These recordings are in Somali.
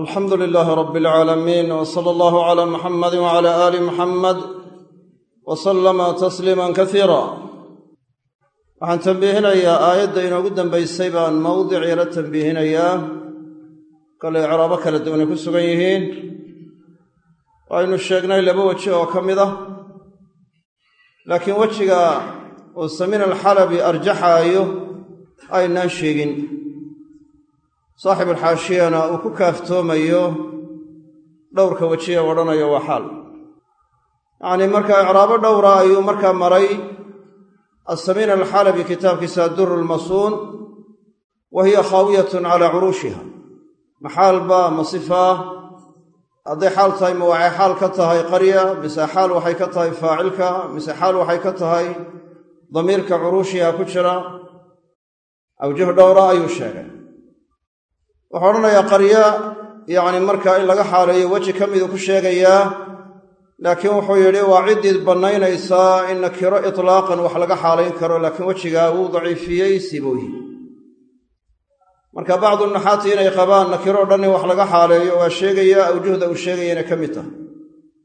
alxamdu lilaahi rabi alcaalamiin w sala allahu calaa muxamadi wacala aali muxamed wa sallama tasliiman kasiira waxaan tambiihinayaa aayadda inoogu dambaysay baan mawdic yala tambiihinayaa. Kale icraabo kala duwanay ku sugan yihiin. Waaynu sheegnay laba weji oo ka mid ah. Laakiin wejiga uu samiin alxalabi arjaxaayo aynaan sheegin saaxibulxaashiyana uu ku kaaftoomayo dhowrka wejiye odhanayo waa xaal. Yacnii markaa icraabo dhowra ayuu markaa maray assamiin alxalabi kitaabkiisa adduru lmasuun wa hiya khaawiyatun calaa curuushiha. Maxaalba ma sifaa hadday xaal tahay ma waxay xaal ka tahay qarya mise xaal waxay ka tahay faacilka mise xaal waxay ka tahay damiirka curuushiha ku jira. Awjuh dhowra ayuu sheegay wuxuu odhanayaa qarya yacni markaa in laga xaaleeyo weji ka miduu ku sheegayaa laakiin wuxuu yidhi waa ciddii bannaynaysaa in nakiro itlaaqan wax laga xaalayn karo laakiin wejigaa wuu daciifiyey sibooyi marka bacdu naxaati inay qabaan nakiro o dhan in wax laga xaaleeyo waa sheegayaa awjuhda uu sheegayana ka mid tahay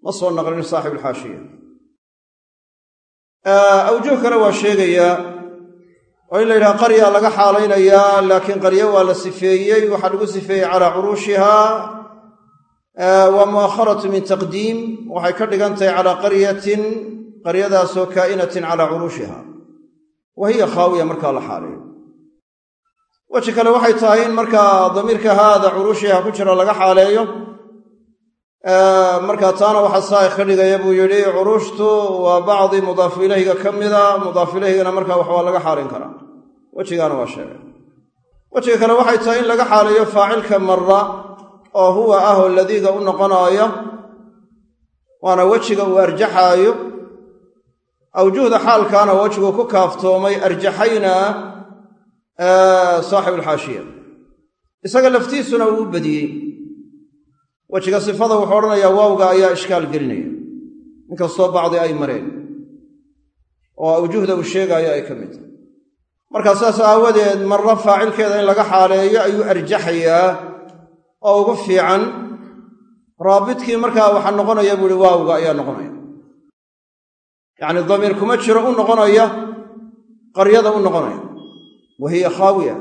ma soo naqlin saaxibulxaashiya awjuh kale waa sheegayaa oo in la yidhaha qarya laga xaalaynayaa laakiin qaryo waa la sifeeyey waxaa lagu sifeeyey calaa curuushiha waa mu'akharatu min taqdiim waxay ka dhigan tahay calaa qaryatin qaryadaasoo kaa'inatin calaa curuushiha wa hiya khaawiya markaa la xaalayo weji kale waxay tahay in markaa damiirka haada curuushiha ku jira laga xaaleeyo markaa taana waxaa saa'ik ka dhigaya buu yidhi curuushtu waa bacdi mudaafu ilayhiga ka mida mudaafu ilayhigana markaa wax waa laga xaalayn karaa. Wejigaana waa sheegay. Wejiga kale waxay tahay in laga xaaleeyo faacilka marra oo huwa ah oo ladiiga u noqonaayo waana wejiga uu arjaxaayo awjuhda xaalkaana wejigu ku kaaftoomay arjaxayna saaxibulxaashiya isaga laftiisuna uu u badiyey wejiga sifada wuxuu odhanayaa waawga ayaa ishkaal gelinaya. Inkastoo bacdi ay mareen. Oo awjuhda uu sheegaayo ay ka mid tahay. Markaa saas aawadeed marra faacilkeeda in laga xaaleeyo ayuu arjaxayaa oo ugu fiican raabidkii markaa waxaa noqonaya buu ihi waawga ayaa noqonaya. Yacni damiir kuma jiro u noqonaya qaryada u noqonaya. Wa hiya khaawiya.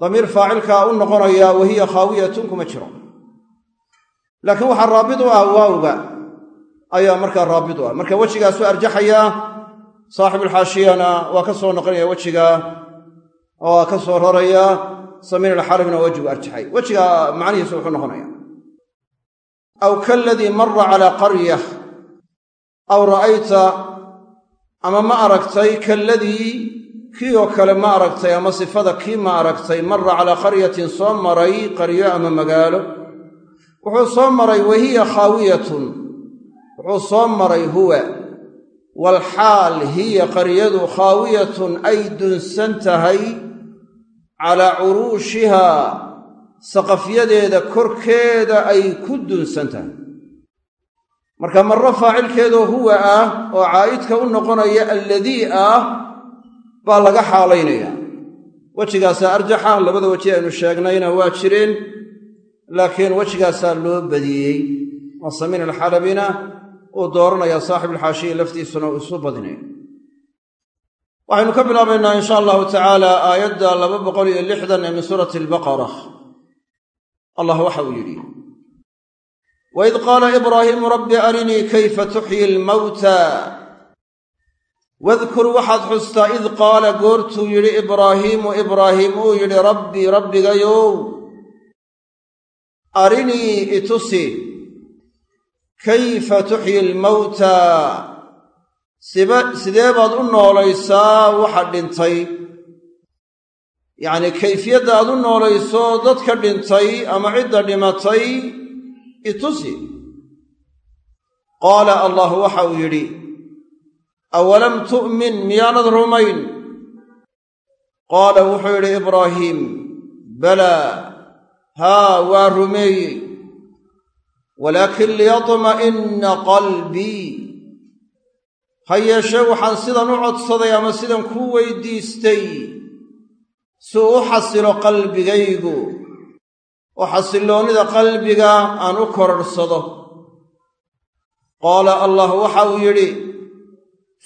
Damiir faacilkaa u noqonaya wa hiya khaawiyatun kuma jiro laakiin waxaa raabid u ah waawga ayaa markaa raabid u ah. Marka wejigaasuu arjaxayaa saaxibulxaashiyana waa ka soo noqonaya wejiga waa ka soo raraya samiin alxalabina wejigu arjaxay. Wejiga macnihiisu wuxuu noqonaya aw kaladii mara calaa qarya aw ra'ayta ama ma aragtay kaladii kii oo kale ma aragtay ama sifada kii ma aragtay mara calaa qaryatin soo maray qaryo ama magaalo wuxuu soo maray wahiya khaawiyatun. Wuxuu soo maray huwa. Walxaal hiya qaryadu khaawiyatun ay dunsan tahay calaa curuushihaa saqafyadeeda korkeeda ay ku dunsan tahay. Marka marro faacilkeedoo huwa ah oo caa'idka u noqonaya alladii ah baa laga xaalaynaya. Wejigaasaa arjaxa labada weji aynu sheegnayna waa jireen laakiin wejigaasaa loo badiyey oo alxalabina uu dooranaya saaxibulxaashiya laftiisuna uu isu badinaya waxaynu ka bilaabaynaa in sha allahu tacaala aayadda laba boqol iyo lixdan ee min suurati albaqara. Allah waxa uu yidhi waid qaala ibraahiimu rabbi arinii kayfa tuxyi almawta? Wadkur waxaad xustaa id qaala goortuu yidhi ibraahiimu ibraahiim uu yidhi rabbii rabbigayow arinii itusi kayfa tuxyi almawta sidee baad u noolaysaa waxa dhintay? Yacnii kayfiyadda aad u noolayso dadka dhintay ama cidda dhimatay itusi qaala allah waxa uu yidhi awalam tu'min miyaanad rumayn? Qaala wuxuu yidhi ibraahiim balaa haa waa rumeeyey. Walaakin liyatma'inna qalbii ha yeeshee waxaan sidan u codsaday ama sidan kuu weydiistay? Si uu xasilo qalbigaygu. Oo xasilloonnida qalbiga aan u kororhsado qaala allah waxa uu yidhi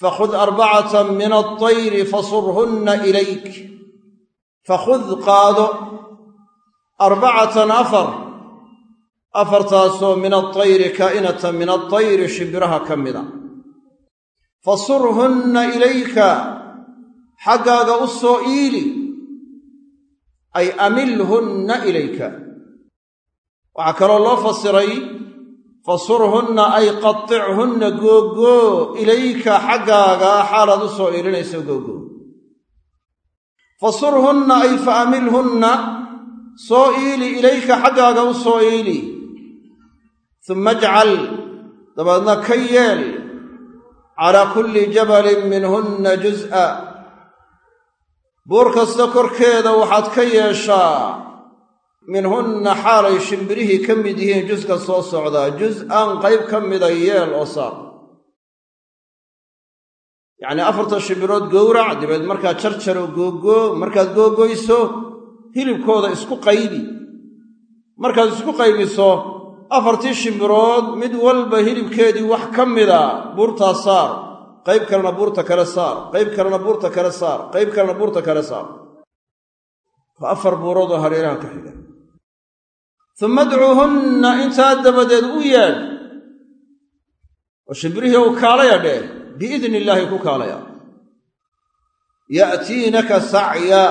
fakhud arbacatan min altayri fasurhunna ilayk. Fakhud qaado arbacatan afar. Afartaasoo min altayri kaa'inatan min altayri shimbiraha ka mida. Fasurhunna ilayka xaggaaga u soo iili. Ay amilhunna ilayka. Waxaa kaloo loo fasiray fasurhunna ay qatichunna googoo ilayka xaggaaga xaalaad u soo iilinayso googoo. Fasurhunna ay fa amilhunna soo iili ilayka xaggaaga u soo iili. Uma ajcal dabeedna ka yeel. Calaa kulli jabalin minhunna jus'a buur kasta korkeeda waxaad ka yeeshaa. Minhunna xaalay shimbirihii ka mid yihiin juska soo socdaa jus-an qayb ka mida yeel oo saar. Yacnii afarta shimbirood gowrac dabeed markaad jarjaro googoo markaad googoyso hilibkooda isku qaybi. Markaad isku qaybiso afartii shimbirood mid walba hilibkeedii wax ka mida buurtaa saar. Qayb kalena buurta kale saar. Qayb kalena buurta kale saar. Qayb kalena buurta kale saar. Waa afar buuroodoo hareeraha ka xiga. Uma adcuuhunna intaa dabadeed u yeedh oo shimbirihii u kaalaya dheh biidni illaahi ku kaalaya. Ya'tiinaka sacya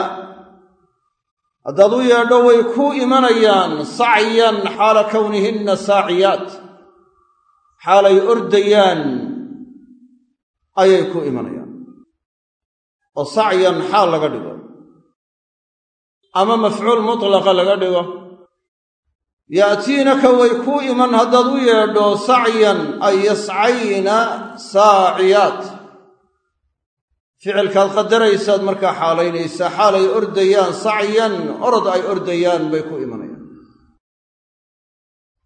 haddaad u yeedho way kuu imanayaan sacyan xaala kownihinna saaciyaat. Xaalay ordayaan ayay ku imanayaan. Oo sacyan xaal laga dhigo. Ama mafcuul mutlaqa laga dhigo. Ya'tiinaka way kuu iman haddaad u yeedho sacyan ay yascayna saaciyaat ficilkaad qadaraysaad markaa xaalaynaysaa xaalay ordayaan sacyan orod ay ordayaan bay ku imanayaan.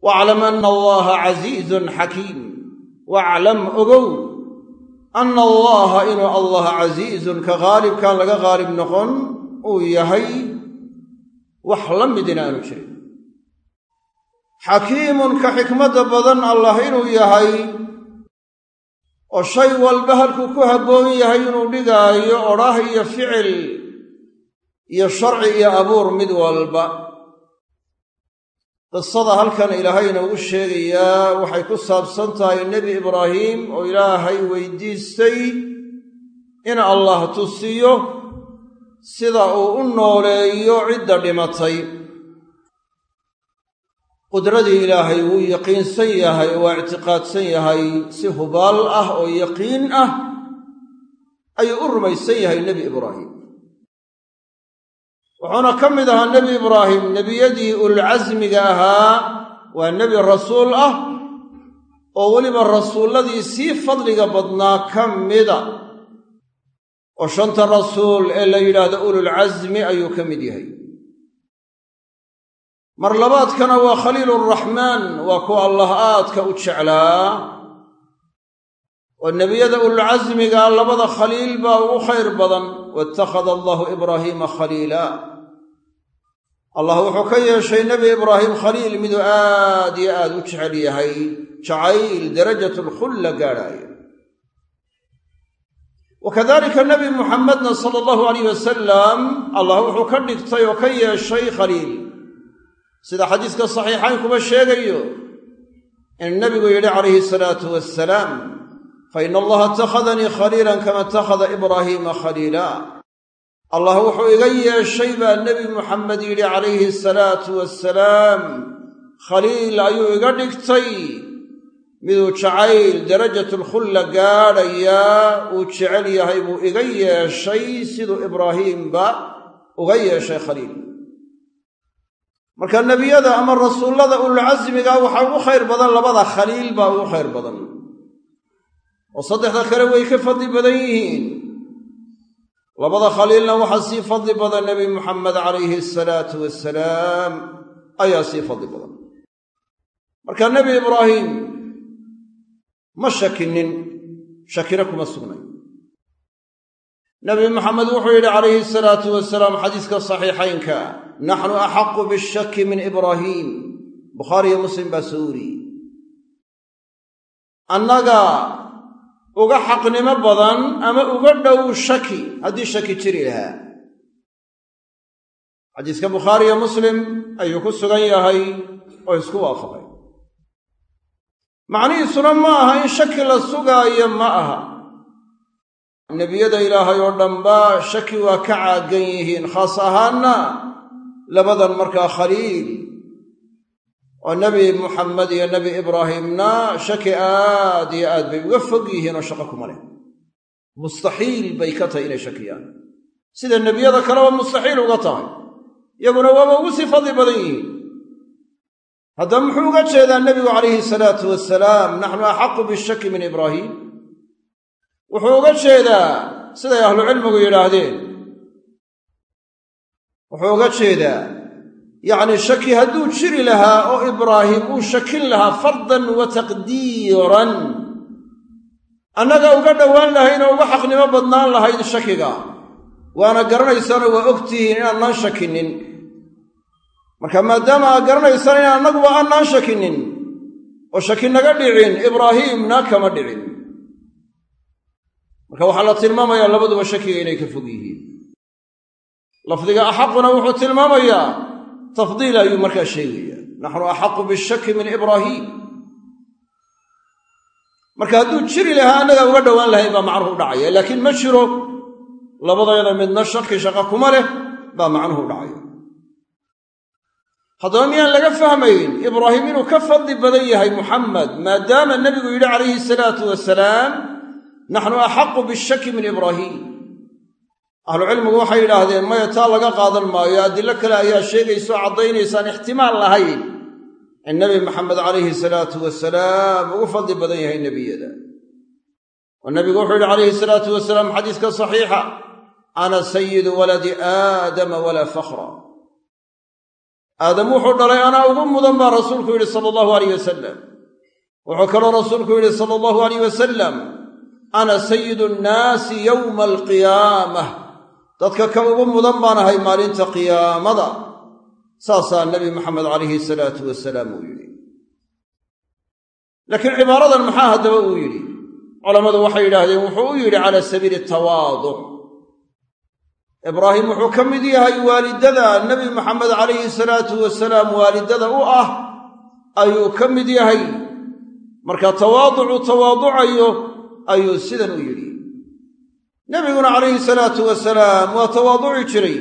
Waaclam anna allaha casiizun xakiim. Waaclam ogow anna allaha inuu allah casiizun ka haalibkaan laga haalib noqon uu yahay wax la midina aanu jirin. Xakiimun ka xikmadda badan allah inuu yahay oo shay walba halkuu ku habboon yahay inuu dhigaayo odhah iyo ficil iyo sharci iyo abuur mid walba. Qisada halkan ilaahay inoogu sheegayaa waxay ku saabsan tahay nebi ibraahim oo ilaahay weydiistay in allah tusiyo sida uu u nooleeyo cidda dhimatay qudradii ilaahay wuu yaqiinsan yahay oo waa ictiqaadsan yahay si hubaal ah oo yaqiin ah ayuu u rumaysan yahay nebi ibraahim. Wuxuuna ka mid ahaa nebi ibraahim nebiyadii ulcasmiga ahaa waa nebi rasuul ah oo weliba rasuulladii sii fadliga badnaa ka mida oo shanta rasuul ee la yidhaahdo ululcasmi ayuu ka mid yahay mar labaadkana waa khaliiluraxmaan waa kuwa allah aadka u jeclaa. Oo nebiyada ululcasmiga labada khaliil baa ugu khayr badan. Waittakhada allahu ibraahiima khaliila. Allah wuxuu ka yeeshay nebi ibraahim khaliil miduu aad iyo aad u jecel yahay. Jacayl darajat lkhulla gaadhaaya wa kadalika nebi muxamedna sala allahu alayh wasalam allah wuxuu ka dhigtay oo ka yeeshay khaliil sida xadiiska saxiixaynkuba sheegayo in nebigu yidhi calayhi salaatu wasalaam fa ina allaha ittakhadanii khaliilan kama ittakhada ibraahiima khaliila. Allah wuxuu iga yeeshay baa nebi muxamed yidhi calayhi salaatu wasalaam khaliil ayuu iga dhigtay miduu jacayl darajatulkhulla gaadhayaa uu jecel yahay buu iga yeeshay siduu ibraahiimba uga yeeshay khaliil marka nebiyada ama rasuullada ululcasmiga waxaa ugu khayr badan labada khaliil baa ugu khayr badan. Oo saddexda kale way ka fadli badan yihiin. Labada khaliilna waxaa sii fadli badan nebi muxamed calayhi asalaatu wasalaam ayaa sii fadli badan. Marka nebi ibraahim ma shakinin shakina kuma sugnay. Nebi maxamed wuxuu yidhi calayhi salaatu wasalaam xadiiska saxiixaynka naxnu axaqu bishaki min ibraahiim bukhaariyo muslim baa soo wariyey annaga uga xaqnimo badan ama uga dhow shaki haddii shaki jiri lahaa xadiiska bukhaariyo muslim ayuu ku sugan yahay oo isku waafaqay macnihiisuna ma aha in shaki la sugaayo ma aha nebiyada ilaahay oo dhanba shaki waa ka caagan yihiin khaas ahaanna labadan markaa khaliil oo nebi muxamed iyo nebi ibraahimna shaki aad iyo aad bay uga fog yihiin oo shaqo kuma leh. Mustaxiil bay ka tahay inay shakiyaan. Sida nebiyada kaleba mustaxiil uga tahay iyaguna waaba ugu sii fadli badan yihiin. Haddaba muxuu uga jeedaa nebigu calayhi salaatu wasalaam naxnu axaqu bishaki min ibraahiim wuxuu uga jeedaa siday ahlucilmigu yidhaahdeen wuxuu uga jeedaa yacni shaki hadduu jiri lahaa oo ibraahim uu shakin lahaa fardan wa taqdiiran annaga uga dhowaan lahayn oo uga xaqnimo badnaan lahayd shakiga. Waana garanaysaanoo waa ogtihiin inaannaan shakinin. Marka maadaama aad garanaysaan in annaguba annaan shakinin oo shaki naga dhicin ibraahiimna kama dhicin. Marka waxaa la tilmaamayaa labaduba shakiga inay ka fog yihiin lafdiga axaquna wuxuu tilmaamayaa tafdiil ayuu markaa sheegaya naxnu axaqu bishaki min ibraahiim marka hadduu jiri lahaa annagaa uga dhowaan lahayn baa macnuhu u dhacaya laakiin ma jiro labadayada midna shaki shaqa kuma leh baa macnuhu u dhacaya. Haddaba miyaan laga fahmayn ibraahim inuu ka fadli badan yahay muxamed maadaama nebigu yidhi calayhi salaatu wasalaam naxnu axaqu bishaki min ibraahiim ahlucilmigu waxay yidhaahdeen maya taa laga qaadan maayo. Adilo kale ayaa sheegaysoo caddaynaysaan ixtimaal lahayn. In nebi maxamed calayhi salaatu wasalaam ugu fadli badan yahay nebiyada. Oo nebigu wuxuu yidhi calayhi salaatu wasalaam xadiiska saxiixa ana sayidu waladi aadama walaa fakhra. Aadam wuxuu dhalay anaa ugu mudan baa rasuulku yidhi sala allahu alayh wasalam wuxuu kaloo rasuulku yidhi sala allahu alayh wasalam ana sayidu nnaasi yowma alqiyaamah dadka ka ugu mudan baan ahay maalinta qiyaamada saasaa nebi maxamed calayhi salaatu wasalaam uu yidhi. Laakiin cibaaradan maxaa haddaba uu yidhi? Culammadu waxay yidhaahdeen wuxuu u yidhi cala sabiili tawaaduc. Ibraahim wuxuu ka mid yahay waalidada nebi maxamed calayhi salaatu wasalaam waalidada u ah ayuu ka mid yahay. Marka tawaaducu tawaaducayo ayuu sidan u yidhi nebiguna calayhi salaatu wasalaam waa tawaaduci jiray.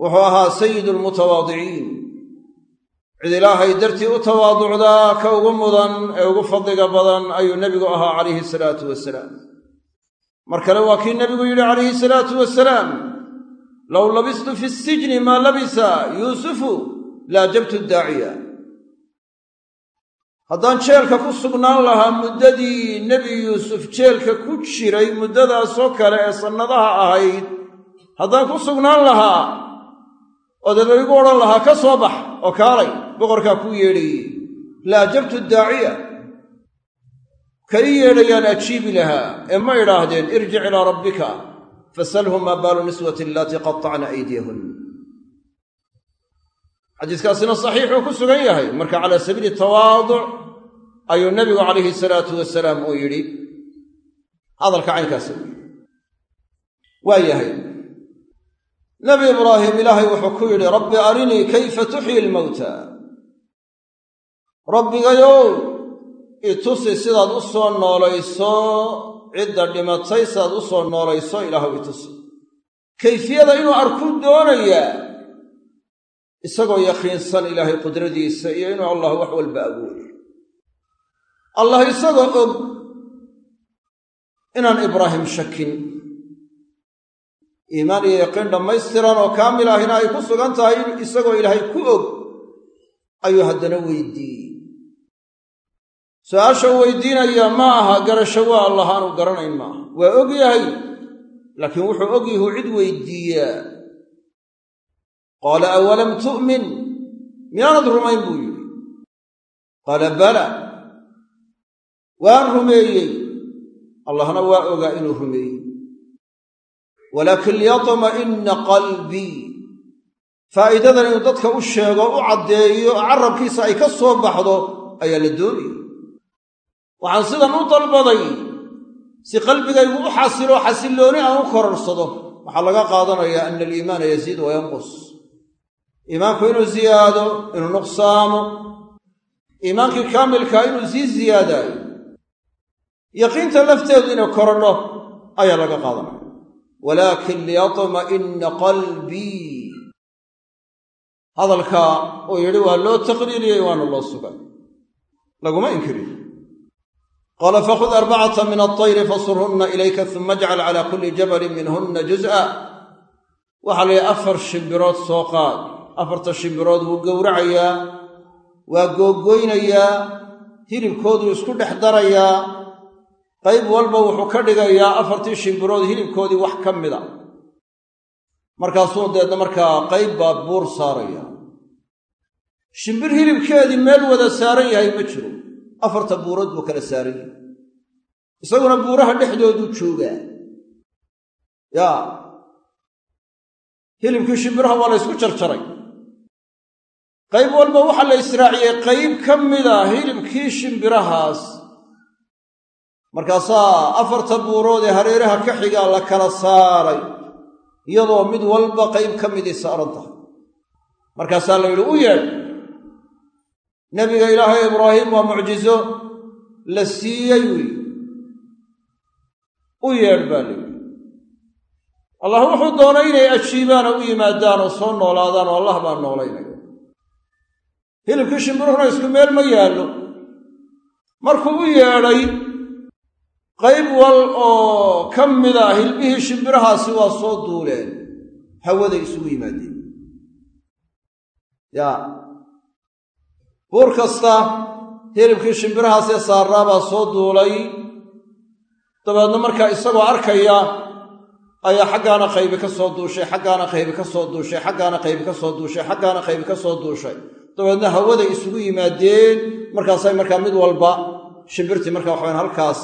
Wuxuu ahaa sayidu lmutawaadiciin cid ilaahay dartii u tawaaducdaa ka ugu mudan ee ugu fadliga badan ayuu nebigu ahaa calayhi salaatu wasalaam mar kale waa kii nebigu yidhi calayhi salaatu wasalaam low labistu fi sijni maa labisa yuusufu laajabtu daaciya haddaan jeelka ku sugnaan lahaa muddadii nebi yuusuf jeelka ku jiray muddadaasoo kale ee sannadaha ahayd haddaan ku sugnaan lahaa oo laigu odhan lahaa ka soo bax oo kaalay boqorkaa kuu yeedhayey. Laajabtu daaciya ka ii yeedhayaan ajiibi lahaa ee ma idhaahdeen irjic ilaa rabbika fasalhum maa baalu niswati alatii qatacna aydiyahun xadiiskaasina saxiixuu ku sugan yahay. Marka calaa sabiili tawaaduc ayuu nebigu calayhi salaatu wasalaam uu yidhi. Hadalka yidhi waa yahay. Nebi ibraahim ilaahay wuxuu ku yidhi rabbi arinii kayfa tuxyi lmowta rabbigayow itusi sidaad u soo noolayso cidda dhimatay sidaad u soo noolayso ilaahuw itusi kayfiyada inuu arkuu doonayaa isagoo yaqiinsan ilaahay qudradiisa iyo inuu allah wax walba awoodo allah isagoo og inaan ibraahim shakin. Iimaan iyo yaqiin dhammaystiran oo kaamil ahina ay ku sugan tahay isagoo ilaahay ku og ayuu haddana weydiiyey. Su'aasha u weydiinaya ma aha garasho waa allah aanu garanayn maaha. Waa og yahay laakiin wuxuu og yahu cid weydiiyaa qaala awalam tu'min? Miyaanad rumayn buu yidhi. Qaala bala. Waan rumeeyey. Allahna waa ogaa inuu rumeeyey. Walaakin liyatma'inna qalbii faa'iidadan inuu dadka u sheego u caddeeyo carabkiisa ay ka soo baxdo ayaa la doonaya waxaan sidan u dalbaday si qalbigaygu u xasilo xasillooni aan u kororsado waxaa laga qaadanayaa ana aliimaana yaziid wa yanqus iimaanku inuu ziyaado inuu nuqsaamo iimaankii kaamilkaa inuu sii ziyaadaayo yaqiinta lafteedu inay korodho ayaa laga qaadanaya. Walaakin liyatma'ina qalbii. Hadalka uu yidhi waa loo taqriiriyey waana loo sugay laguma inkirin qaala fakhud arbacata min altayri fasurhunna ilayka uma ajcal cala kulli jabalin minhunna juz'a. Waxaa la yidhi afar shimbirood soo qaad afarta shimbirood wuu gowracayaa waa googoynayaa hilibkooduu isku dhex darayaa. Qayb walba wuxuu ka dhigayaa afartii shimbirood hilibkoodii wax ka mida. Markaasuu deedna markaa qayb baa buur saaraya. Shimbir hilibkeedii meel wada saaran yahay ma jiro. Afarta buurood buu kala saaran yahay. Isaguna buuraha dhexdooduu joogaa. Yaa hilibkii shimbiraha waa la ysku jarjaray qayb walba waxaa la israaciyey qayb ka mida hilibkii shimbirahaas. Markaasaa afarta buurood ee hareeraha ka xigaa la kala saaray iyadoo mid walba qayb ka midii saaran tahay. Markaasaa la yidhi u yeedh nebiga ilaahay ibraahim waa mucjizo la siiyey wiy u yeedh baa la yidhi. Allah wuxuu doonay inay ajiibaan oo u yimaadaan oo soo noolaadaan oo allah baa noolaynaya hilibkii shimbiruhuna isku meel ma yaallo. Markuu u yeedhay qayb wal oo ka mida hilbihii shimbirahaasi waa soo duuleen. Hawaday isugu yimaadeen. Yaa buur kasta hilibkii shimbirahaasee saarraa baa soo duulay. Dabeedna markaa isagoo arkaya ayaa xaggaana qaybi ka soo duushay xaggaana qaybi ka soo duushay xaggaana qaybi ka soo duushay xaggaana qaybi ka soo duushay dabeedna hawaday isugu yimaadeen markaasay markaa mid walba shimbirtii markaa waxawan halkaas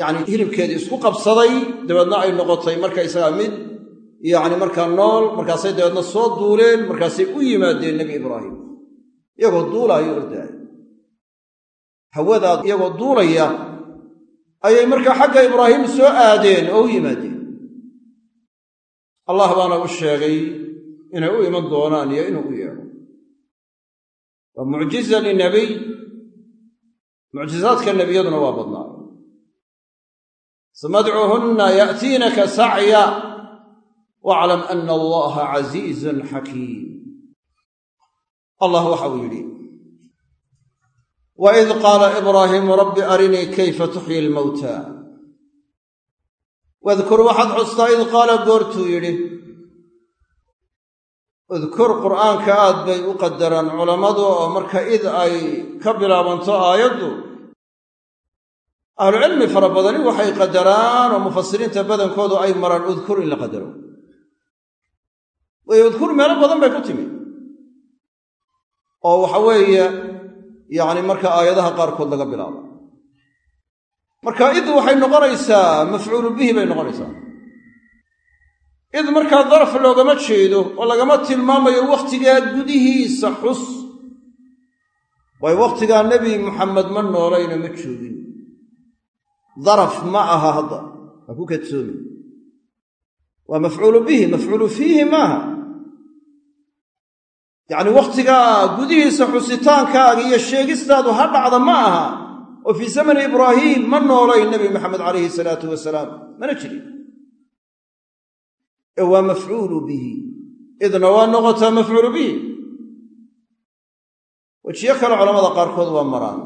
yacni hilibkeedii isku qabsaday dabeedna ay noqotay markaysagaa mid yacni markaa nool markaasay dabeedna soo duuleen markaasay u yimaadeen nebi ibraahim. Iyagoo duulaayo ordaaya. Hawadaa iyagoo duulaya ayay markaa xagga ibraahim soo aadeen oo u yimaadeen. Allah baana u sheegay inay u iman doonaan iyo inuu u yeedho waa mucjiza linabiy mucjizaadka nebiyaduna waa badnaa samadcuuhunna ya'tiinaka sacya waclam ana allaha casiizun xakiim allah waxa uu yidhi waid qaala ibraahiimu rabbi arinii kayfa tuxyi lmowta wadkur waxaad xustaa id qaala goortuu yidhi udkur qur'aanka aad bay u qadaraan culammadu oo marka id ay ka bilaabanto aayaddu. Ahlucilmi fara badani waxay qadaraan oo mufasiriinta badankoodu ay maraan udkur in la qadaro. Waayo udkur meelo badan bay ku timi. Oo waxa weeye yacni marka aayadaha qaarkood laga bilaabo. Marka id waxay noqonaysaa mafcuulu bihi bay noqonaysaa id markaa daraf loogama jeedo oo lagama tilmaamayo wakhtigaa gudihiisa xus. Waayo wakhtigaa nebi muxamed ma noolayna ma joogin. Daraf ma aha hadda ha ku kadsoomi waa mafcuulu bihi mafcuulu fiihi maaha yacni wakhtigaa gudihiisa xusitaankaaga iyo sheegistaadu ha dhacda ma aha. Oo fii zamani ibraahiim ma noolayn nebi maxamed calayhi salaatu wasalaam. Mana jirin ee waa mafcuulu bihi. Idna waa noqotaa mafcuulu bihi. Wejiyo kale culamada qaarkood waa maraan.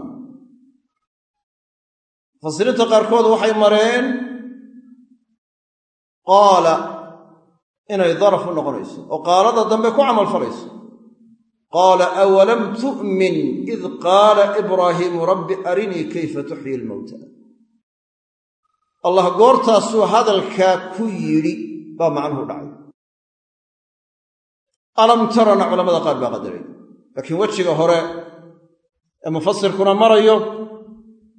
Mufasiriinta qaarkood waxay mareen qaala inay daraf u noqonayso oo qaalada dambe ku camal falayso. Qaala awalam tu'min id qaala ibraahiimu rabbi arinii kayfa tuxyi lmowta allah goortaasuu hadalkaa ku yidhi baa macnuhu dhacay. Alam tarana culamada qaar baa qadaray laakiin wejiga hore ee mufasirkuna marayo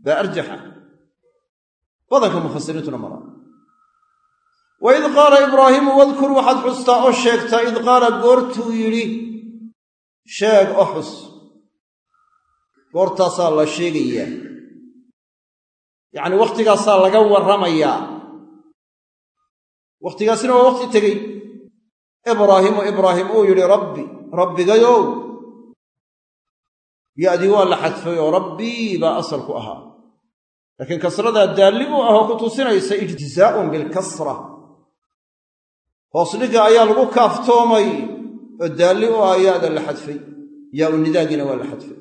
baa arjaxa. Badanka mufasiriintuna maraa wa id qaala ibraahiimu wadkur waxaad xustaa oo sheegtaa id qaala goortuu yidhi sheeg oo xus. Goortaasaa la sheegayaa. Yacni wakhtigaasaa laga warramayaa wakhtigaasina waa wakhti tegey. Ibraahimu ibraahim uu yidhi rabbi rabbigayow. Ya'dii waa la xadfay oo rabbii baa asal ku ahaa. Laakiin kasradaa daalli buu ahoo ku tusinaysa ijtisaa'un bilkasra hoosdhigga ayaa lagu kaaftoomay oo daalli u ah yaada la xadfay. Yaa u nidaagiina waa la xadfay.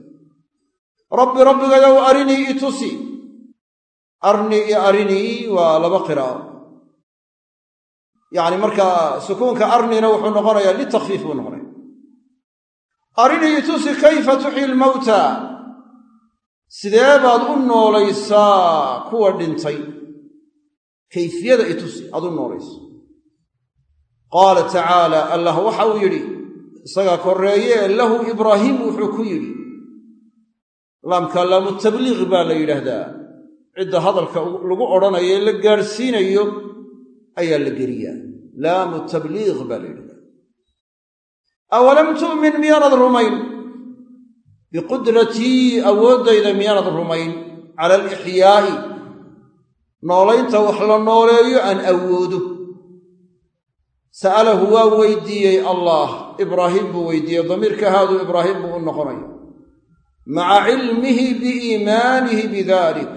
Rabbi rabbigayow arinii itusi arni iyo arinii waa laba qiraa'o yacni markaa sukuunka arnina wuxuu noqonayaa litakfiif buu noqonaya arinii itusi kayfa tuxyi lmawta sidee baad u noolaysaa kuwa dhintay? Kayfiyada itusi aad u noolayso. Qaala tacaala allah waxa uu yidhi isagaa korreeye lahu ibraahiim wuxuu ku yidhi. Laamka laamu tabliiq baa la yidhaahdaa. Cidda hadalka lagu odhanayo ee la gaadhsiinayo ayaa la geliyaa laamu tabliiq baa la yidhahdaa. Awalam tu'min miyaanad rumayn? Biqudratii awooddayda miyaanad rumayn? Cala alixyaa'i noolaynta wax la nooleeyo aan awoodo. Sa'alahu waa weydiiyey allah. Ibraahim buu weydiiyey. Damiirka ibraahim buu u noqonaya. Maca cilmihi biiimaanihi bidalik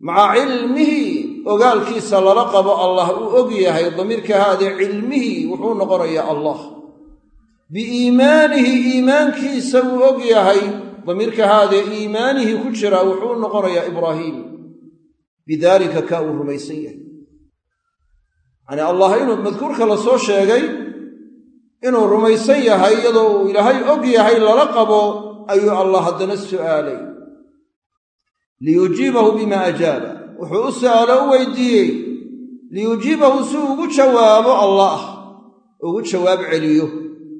maca cilmihi ogaalkiisa lala qabo allah uu og yahay damiirka haadee cilmihii wuxuu noqonayaa allah. Biiimaanihi iimaankiisa uu og yahay damiirka haadee iimaanihii ku jiraa wuxuu noqonayaa ibraahiim bidaalika kaa uu rumaysan yahay. Yacnii allah inuu madkuurka la soo sheegay inuu rumaysan yahay iyadoo uu ilaahay og yahay lala qabo ayuu allah haddana su'aalay. Liyujiibahu bima ajaaba wuxuu u su'aalo u weydiiyey liyujiibahu si ugu jawaabo allah. Ugu jawaab celiyo.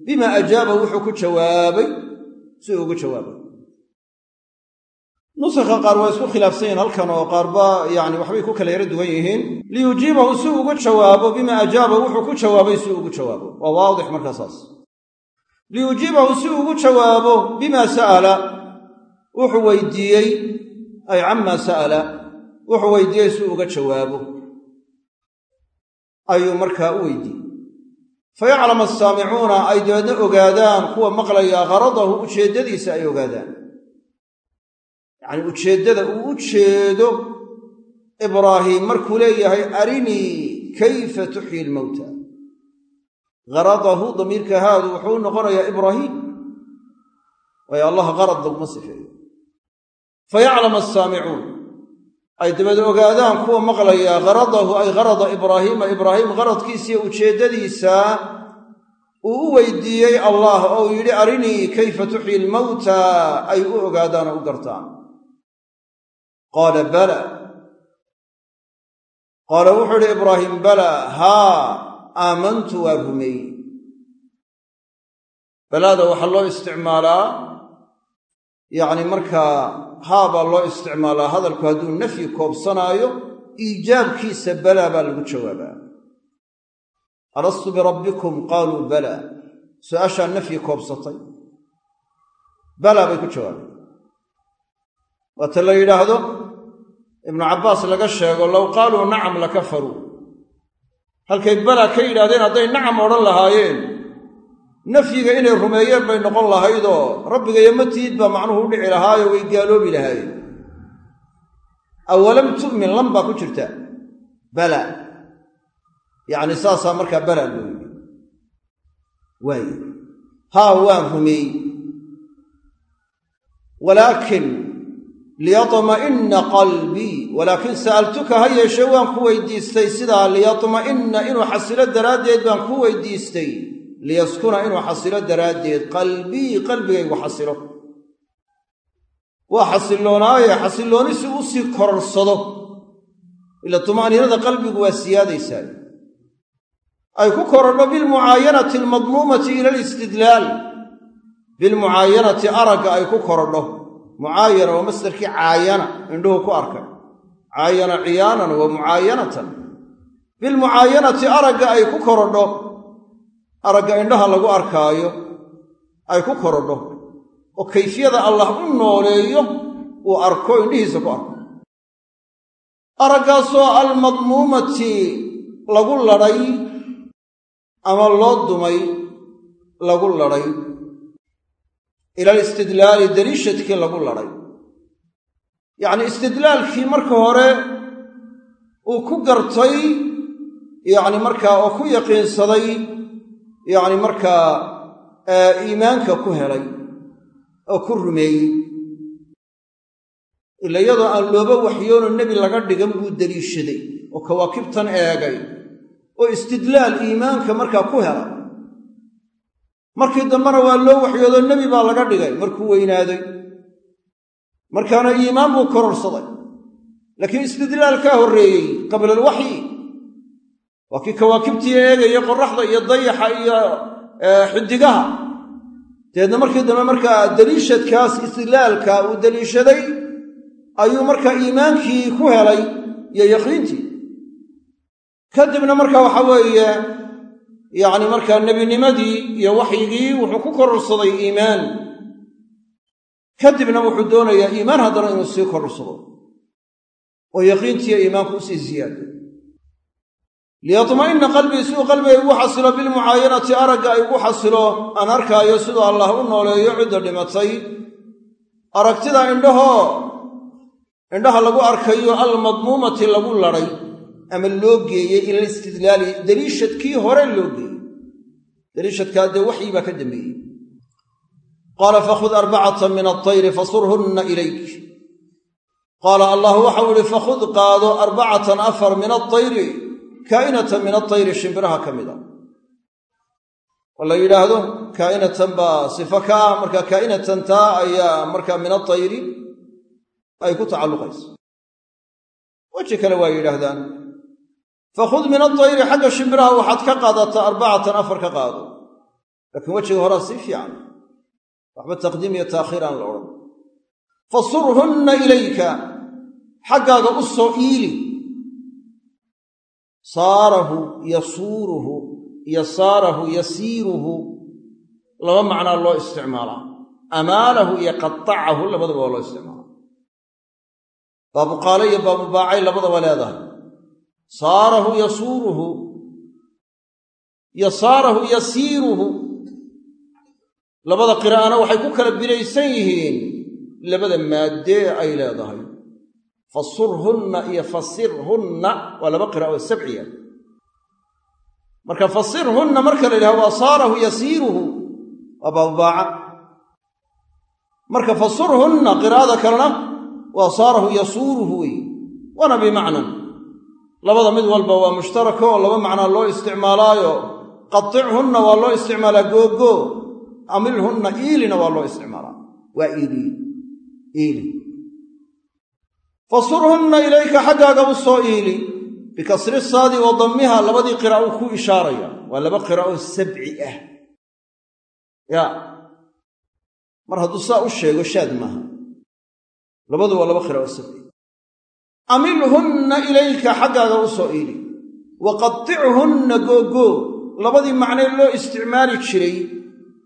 Bima ajaaba wuxuu ku jawaabay si ugu jawaabay nusakha qaar waa isku khilaafsan yihiin halkan oo qaarba yani waxbay ku kala yaro duwan yihiin. Liyujiibahu si ugu jawaabo bima ajaaba wuxuu ku jawaabay si ugu jawaabo. Waa waadix markaa saas liyujiibahu si ugu jawaabo bima sa'ala wuxuu weydiiyey ay camaa sa'ala wuxuu weydiiyey si uga jawaabo. Ayuu markaa u weydiiyey. Fayaclam asaamicuuna ay dabeedna ogaadaan kuwa maqlaya qaradahu ujeeddadiisa ay ogaadaan. Yacnii ujeeddada uu u jeedo ibraahiim markuu leeyahay arinii kayfa tuxyi lmowta qaradahu damiirka haadu wuxuu noqonayaa ibraahiim waayo allah qarad laguma sifeeyo. Fayaclam asaamicuun ay dabeed ogaadaan kuwa maqlaya qaradahu ay qarada ibraahiima ibraahiim qaradkiisiiyo ujeeddadiisa uu u weydiiyey allah oo uu yidhi arinii kayfa tuxyi lmowta ay u ogaadaan oo u gartaan. Qaala bala. Qaala wuxuu idhi ibraahim bala haa aamantu waa rumeeyey. Balaada waxaa loo isticmaalaa yacni markaa haa baa loo isticmaalaa hadalku hadduu nafyi koobsanaayo iijaabkiisa balaa baa lagu jawaabaa. Alastu birabbikum? Qaaluu bala. Su'aashaa nafyi koobsatay. Balaa bay ku jawaabeen. Waata la yidhaahdo? Ibnu cabbaas laga sheego low qaaluu nacam lakafaruu halkay balaa ka yidhahdeen hadday nacam odhan lahaayeen nafyiga inay rumeeyeen bay noqon lahaydoo rabbigayo matiid baa macnuhu u dhici lahaayo way gaaloobi lahaayeen. Awalam tu'min lam baa ku jirta. Bala. Yacni saasaa markaa bala loo yidhi. Waaye haa waan rumeeyey walaakin liyatma'inna qalbii walaakin sa'altuka ha yeeshe waan ku weydiistay sidaa liyatma'inna inuu xasilo daraaddeed baan ku weydiistay liyaskuna inuu xasilo daraaddeed qalbii qalbigaygu xasilo. Waa xasilloonaaye xasillooni si u sii kororsado. Ila tuma'niinada qalbigu waa siyaadaysaa. Ay ku korodho bilmucaayanati almadmuumati ila alistidlaal. Bilmucaayanati aragga ay ku korodho. Mucaayana waa masdarkii caayana indhuhu ku arkay caayana ciyaanan wa mucaayanatan bilmucaayanati aragga ay ku korodho aragga indhaha lagu arkaayo ay ku korodho oo kayfiyada allah u nooleeyo uu arko indhihiisa ku arko. Araggaasoo almadmuumati lagu ladhay ama loo dumay lagu ladhay ila alistidlaali daliishadkii lagu ladhay yacni istidlaalkii marka hore uu ku gartay yacni markaa oo ku yaqiinsaday yacni markaa iimaanka ku helay oo ku rumeeyey ila iyadoo aan looba waxyoonoo nebi laga dhigan buu deliishaday oo kawaakibtan eegay oo istidlaal iimaanka markaa ku helay markii dambena waa loo waxyoodoo nebi baa laga dhigay markuu weynaaday. Markaana iimaan buu kororsaday. Laakiin istidlaal kaa horreeyey qabla alwaxyi waa kii kawaakibtii eegaya qoraxda iyo dayaxa iyo xidigaha dabeedna markii dambe markaa deliishadkaas istidlaalka uu deliishaday ayuu markaa iimaankii ku helay iyo yaqiintii kadibna marka waxa weeye yacni markaa nebinimadii iyo waxyigii wuxuu ku kororsaday iimaan. Kadibna wuxuu doonayaa iimaan haddana inuu sii kororsado oo yaqiintiiyo iimaanku u sii ziyaado liyatma'inna qalbii siduu qalbiga igu xasilo bilmucaayanati aragga ay ugu xasilo aan arkaayo siduu allah u nooleeyo cidda dhimatay. Aragtida indhahoo indhaha lagu arkayo almadmuumati lagu ladhay ama loo geeyey ila listidlaali deliishadkii hore loo geeyey. Deliishadkaa dee waxyi baa ka dambeeyey. Qaala fakhud arbacatan min altayri fasurhunna ilayk. Qaala allah waxau fakhud qaado arbacatan afar min altayri kaa'inatan min altayri shimbiraha ka mid a. Oo la yidhaahdo kaa'inatan baa sifo ka ah marka kaa'inatan taa ayaa markaa min altayri ay ku tacalluqaysa. Weji kale waa yidhaahdaan fakhud min altayri xagga shimbiraha waxaad ka qaadataa arbacatan afar ka qaado. Laakiin wejiga horaa sii fiican waxba taqdiim iyo taakhiir aan la odhan. Fasurhunna ilayka xaggaaga u soo iili saarahu yasuuruhu yasaarahu yasiiruhu. Laba macnaa loo isticmaalaa amaalahu iyo qatacahu labadaba waa loo isticmaala. Baabuqaale iyo baabubaacay labadaba leedahay. Saarahu yasuuruhu yasaarahu yasiiruhu. Labada qiraa'ana waxay ku kala binaysan yihiin. Labada maaddee ay leedahay fasurhunna iyo fasirhunna waa laba qiraa'o sabciya marka fasirhunna marka la yidhaha waa saarahu yasiiruhu waa baabubaaca. Marka fasurhunna qiraa'ada kalena waa saarahu yasuuruhu wey waana bimacnan. Labada mid walba waa mushtaraka oo laba macnaa loo isticmaalaayo. Qatichunna waa loo isticmaalaa googoo amilhunna iilina waa loo isticmaalaa. Waa iiliye iili fasurhunna ilayka xaggaaga u soo iili bikasri saadi wa dammiha labadii qiraa'u ku ishaaraya. Waa laba qiraa'o sabci ah. Ya mar hadduu saa u sheego shaad maaha. Labadu waa laba qiraa'o sabci. Amilhunna ilayka xaggaaga u soo iili. Wa qatichunna googoo labadii macnee loo isticmaali jiray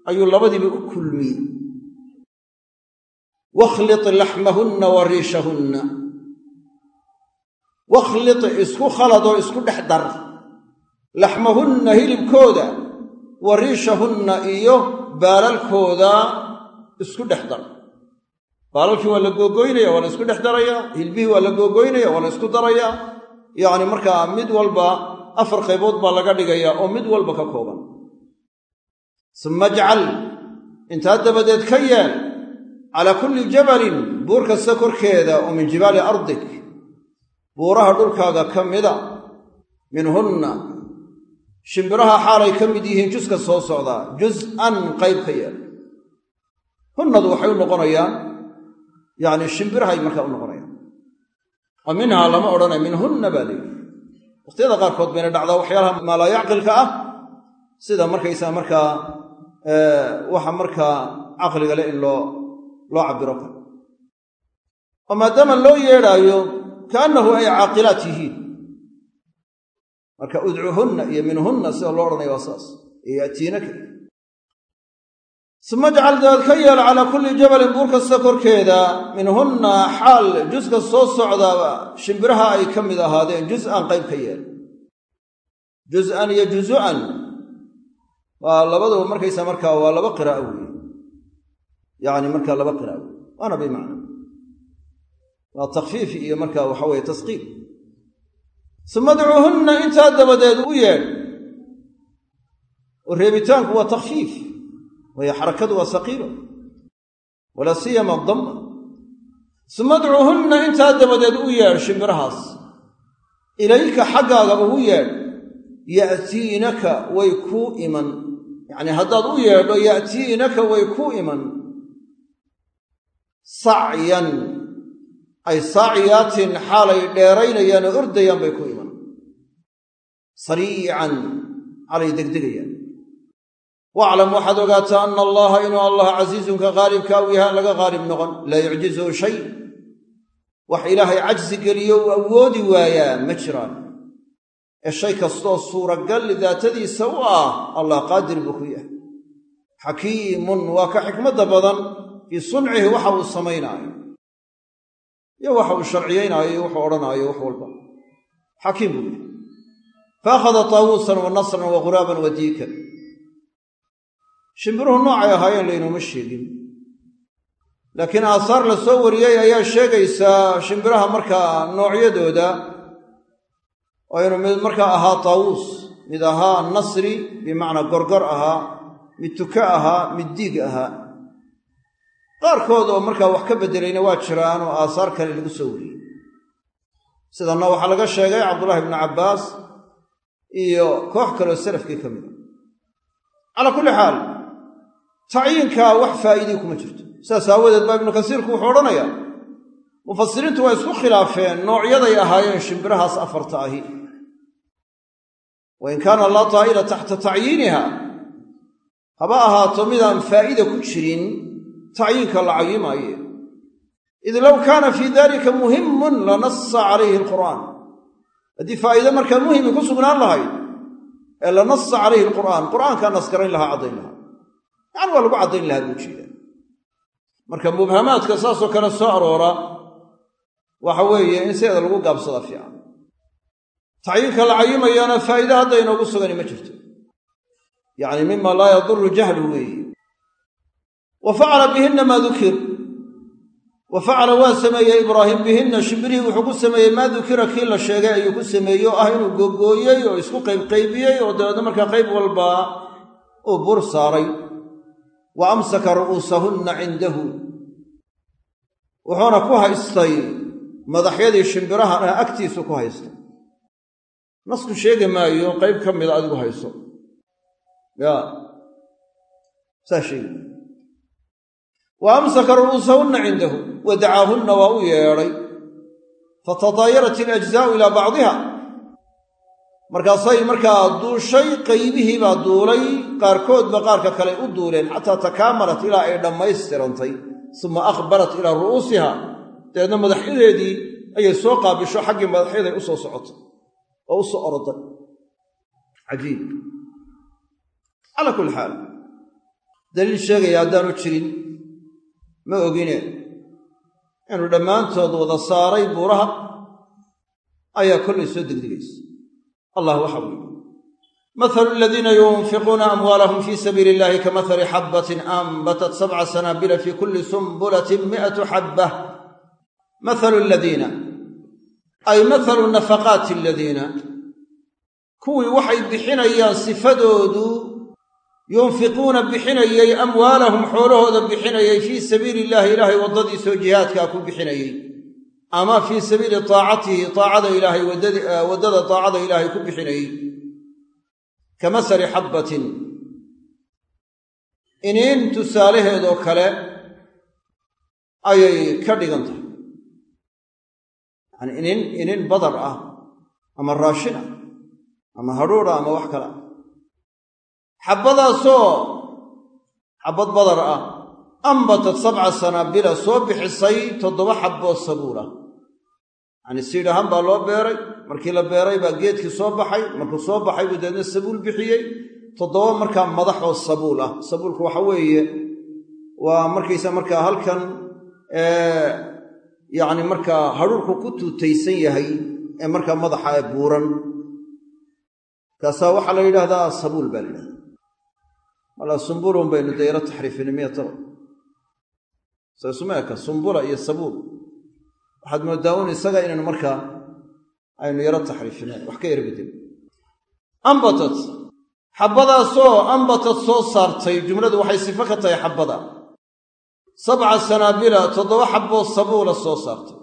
ayuu labadiiba u kulmiyey. Wakhlit laxmahunna wa riishahunna wakhlit isku khaladoo isku dhex dar laxmahunna hilibkooda wa riishahunna iyo baalalkooda isku dhex dar baalalkii waa la googoynaya waa la isku dhex darayaa hilbihii waa la googoynaya waa la isku darayaa yacni markaa mid walba afar qaybood baa laga dhigayaa oo mid walba ka kooban suma ajcal intaa dabadeed ka yeel calaa kulli jabalin buur kasta korkeeda oo min jibaali ardik buuraha dhulkaaga ka mida minhunna shimbiraha xaalay ka mid yihiin juska soo socdaa juz-an qayb ka yeel hunnadu waxay u noqonayaan yacni shimbirahay markaa u noqonayaan. Oo minhaa lama odhanay minhunna baa leeyihi waqhtiyada qaarkood bayna dhacdaa waxyaalaha maalaayacqilka ah sida markaysaa markaa waxa markaa caqliga le in loo loo cabiro karo oo maadaama loo yeedhaayo kaannahu ay caaqilaat yihiin. Marka udcuhunna iyo minhunna sida loo odhanaya waa saas iyo ya'tiinaka. Suma jcal ka yeel calaa kulli jabalin buur kasta korkeeda minhunna xaal juska soo socda shimbiraha ay ka mid ahaadeen juz'an qayb ka yeel juz'an iyo juzu'an waa labaduba markaysa markaa waa laba qiraa'a weeye. Yacni markaa laba qiraa'a waana bimacna waa takfiif iyo markaa waxa weeye tasqiib. Suma dcuuhunna intaa dabadeed u yeedh. Oo reebitaanku waa takfiif waayo xarakadu waa saqiilo walaa siyama damma. Suma dcuuhunna intaa dabadeed u yeedh shimbirahaas. Ilayka xaggaaga ugu yeedh ya'tiinaka way kuu iman. Yacnii haddaad u yeedho ya'tiinaka way kuu iman. Sacyan ay saaciyaatin xaalay dheeraynayaan oo ordayaan bay ku iman. Sariican xaalay degdegayaan. Waaclam waxaad ogaataa ana allaha inuu allah casiizunka qaalibka aw yahaan laga qaalib noqon laa yucjizuhu shay. Wax ilaahay cajsi geliyo uu awoodi waayaa ma jiraan. Ee shay kastoo suuragal daatadiisa u ah allah qaadir buu ku yahay. Xakiimun waa ka xikmadda badan fii suncihi waxa uu samaynaayo iyo waxa uu sharciyaynaayo iyo wuxuu odhanaayo wax walba. Xakiim buu yahay faakhada taawuusan wa nasran wa ghuraaban wa shimbiruhu noocay ahaayeen laynooma sheegin. Laakiin aasaar la soo wariyey ayaa sheegaysaa shimbiraha markaa noocyadooda oo mid markaa ahaa taawuus mid ahaa nasri bimacnaa gorgor ahaa mid tuka ahaa mid diig ahaa qaarkood oo markaa wax ka beddelayna waa jiraan oo aasaar kale lagu soo wariyey. Sidanna waxaa laga sheegay cabdullahi ibnu cabbaas iyo koox kaleo salafkii ka mida calaa kulli xaal tacyiinkaa wax faa'iidii kuma jirto. Sidaas aawadeed baa ibnu kasiirku wuxuu odhanayaa mufasiriintu waa isku khilaafeen noocyaday ahaayeen shimbirahaas afarta ahi. Wa in kaana laa taa'ila taxta tacyiiniha haba ahaato midaan faa'ida ku jirin tacyiinka la cayimaaye id low kaana fii dalika muhimun lanassa calayhi alqur'aan. Haddii faa'iide markaa muhimi ku sugnaan lahayd ee lanassa calayhi alqur'aan qur'aankaa nasgarayn lahaa caddayn lahaa. Yacni waa lagu caddayn lahaa buu jeeda marka mubhamaadka saasoo kale soo aroora waxa weeye in sideeda lagu gaabsada fiican. Tacyiinka la cayimayaana faa'iide hadda inoogu sugani ma jirto. Yacni mima laa yaduru jahlu weeye wa facala bihinna maa dukir wa facala waa sameeyey ibraahim bihinna shimbirihii wuxuu ku sameeyey maa dukira kii la sheegay ayuu ku sameeyey oo ah inuu googooyey oo isku qaybqaybiyey oo dabeedna markaa qayb walba uu bur saaray. Wa amsaka ru'uusahunna cindahu. Wuxuuna ku haystay madaxyadii shimbirahana agtiisu ku haystay nasku sheegi maayo qayb ka mida adigu hayso. Ya saa sheegi wa amsaka ru'uusahunna cindahu wa dacaahunna waa u yeedhay fatadaayarat alajzaa'u ilaa bacdiha markaasay markaa duushay qaybihii baa duulay qaarkoodba qaarka kale u duuleen xataa takaamalat ilaa ay dhammaystirantay suma aqbalat ilaa ru'uusiha dabeedna madaxyadeedii ayay soo qaabisho xaggii madaxyaday u soo socotay oo u soo oroday cajiib calaa kulli xaal daliil sheegaya haddaanu jirin ma ogine inuu dhammaantood wada saaray buuraha ayaa kollay soo degdegaysa allah waxa yidhi mathalu aladiina yunfiquuna amwaalahum fii sabiili illahi kamahali xabbatin anbatat sabca sanaabila fii kulli sumbulatin mi'atu xabbah mathalu aladiina ay mathalu nafaqaati aladiina kuwii waxay bixinayaan sifadoodu yunfiquuna bixinayey amwaalahum xoolahooda bixinayay fii sabiili illahi ilaahay waddadiisoo jihaadkaa ku bixinayey ama fii sabiili taacatihi taacada ilaahay waddada taacada ilaahay ku bixinayey ka masali xabbatin. Iniin tusaalaheedoo kale ayay ka dhigan tahay. Yacani inin inin badar ah ama raashin ah ama hadhuudha ama wax kale. ah xabbadaasoo xabbad badar ah ambatat sabca sanaabila soo bixisay toddoba xabboo sabuula. Yacni siidh ahaan baa loo beeray markii la beeray baa geedkii soo baxay markuu soo baxay buu deedna sabuul bixiyey toddoba markaa madax oo sabuul ah. Sabuulku waxa weeye waa markaysa markaa halkan yacni markaa hadhuurku ku tuutaysan yahay ee markaa madaxa ee buuran. Kaasaa waxaa la yidhahdaa sabuul baa la yidhahdaa malaa sumbulun baynu dayro taxriifini miya taba saysuma eka sumbula iyo sabuul waxaad mooddaa un isaga inaynu markaa aynu yaro taxriifineen wax ka yar bedel ambatat xabbadaasoo ambatad soo saartay jumladu waxay sifo ka tahay xabbada. Sabca sanaabila toddoba xabboo sabuula soo saartay.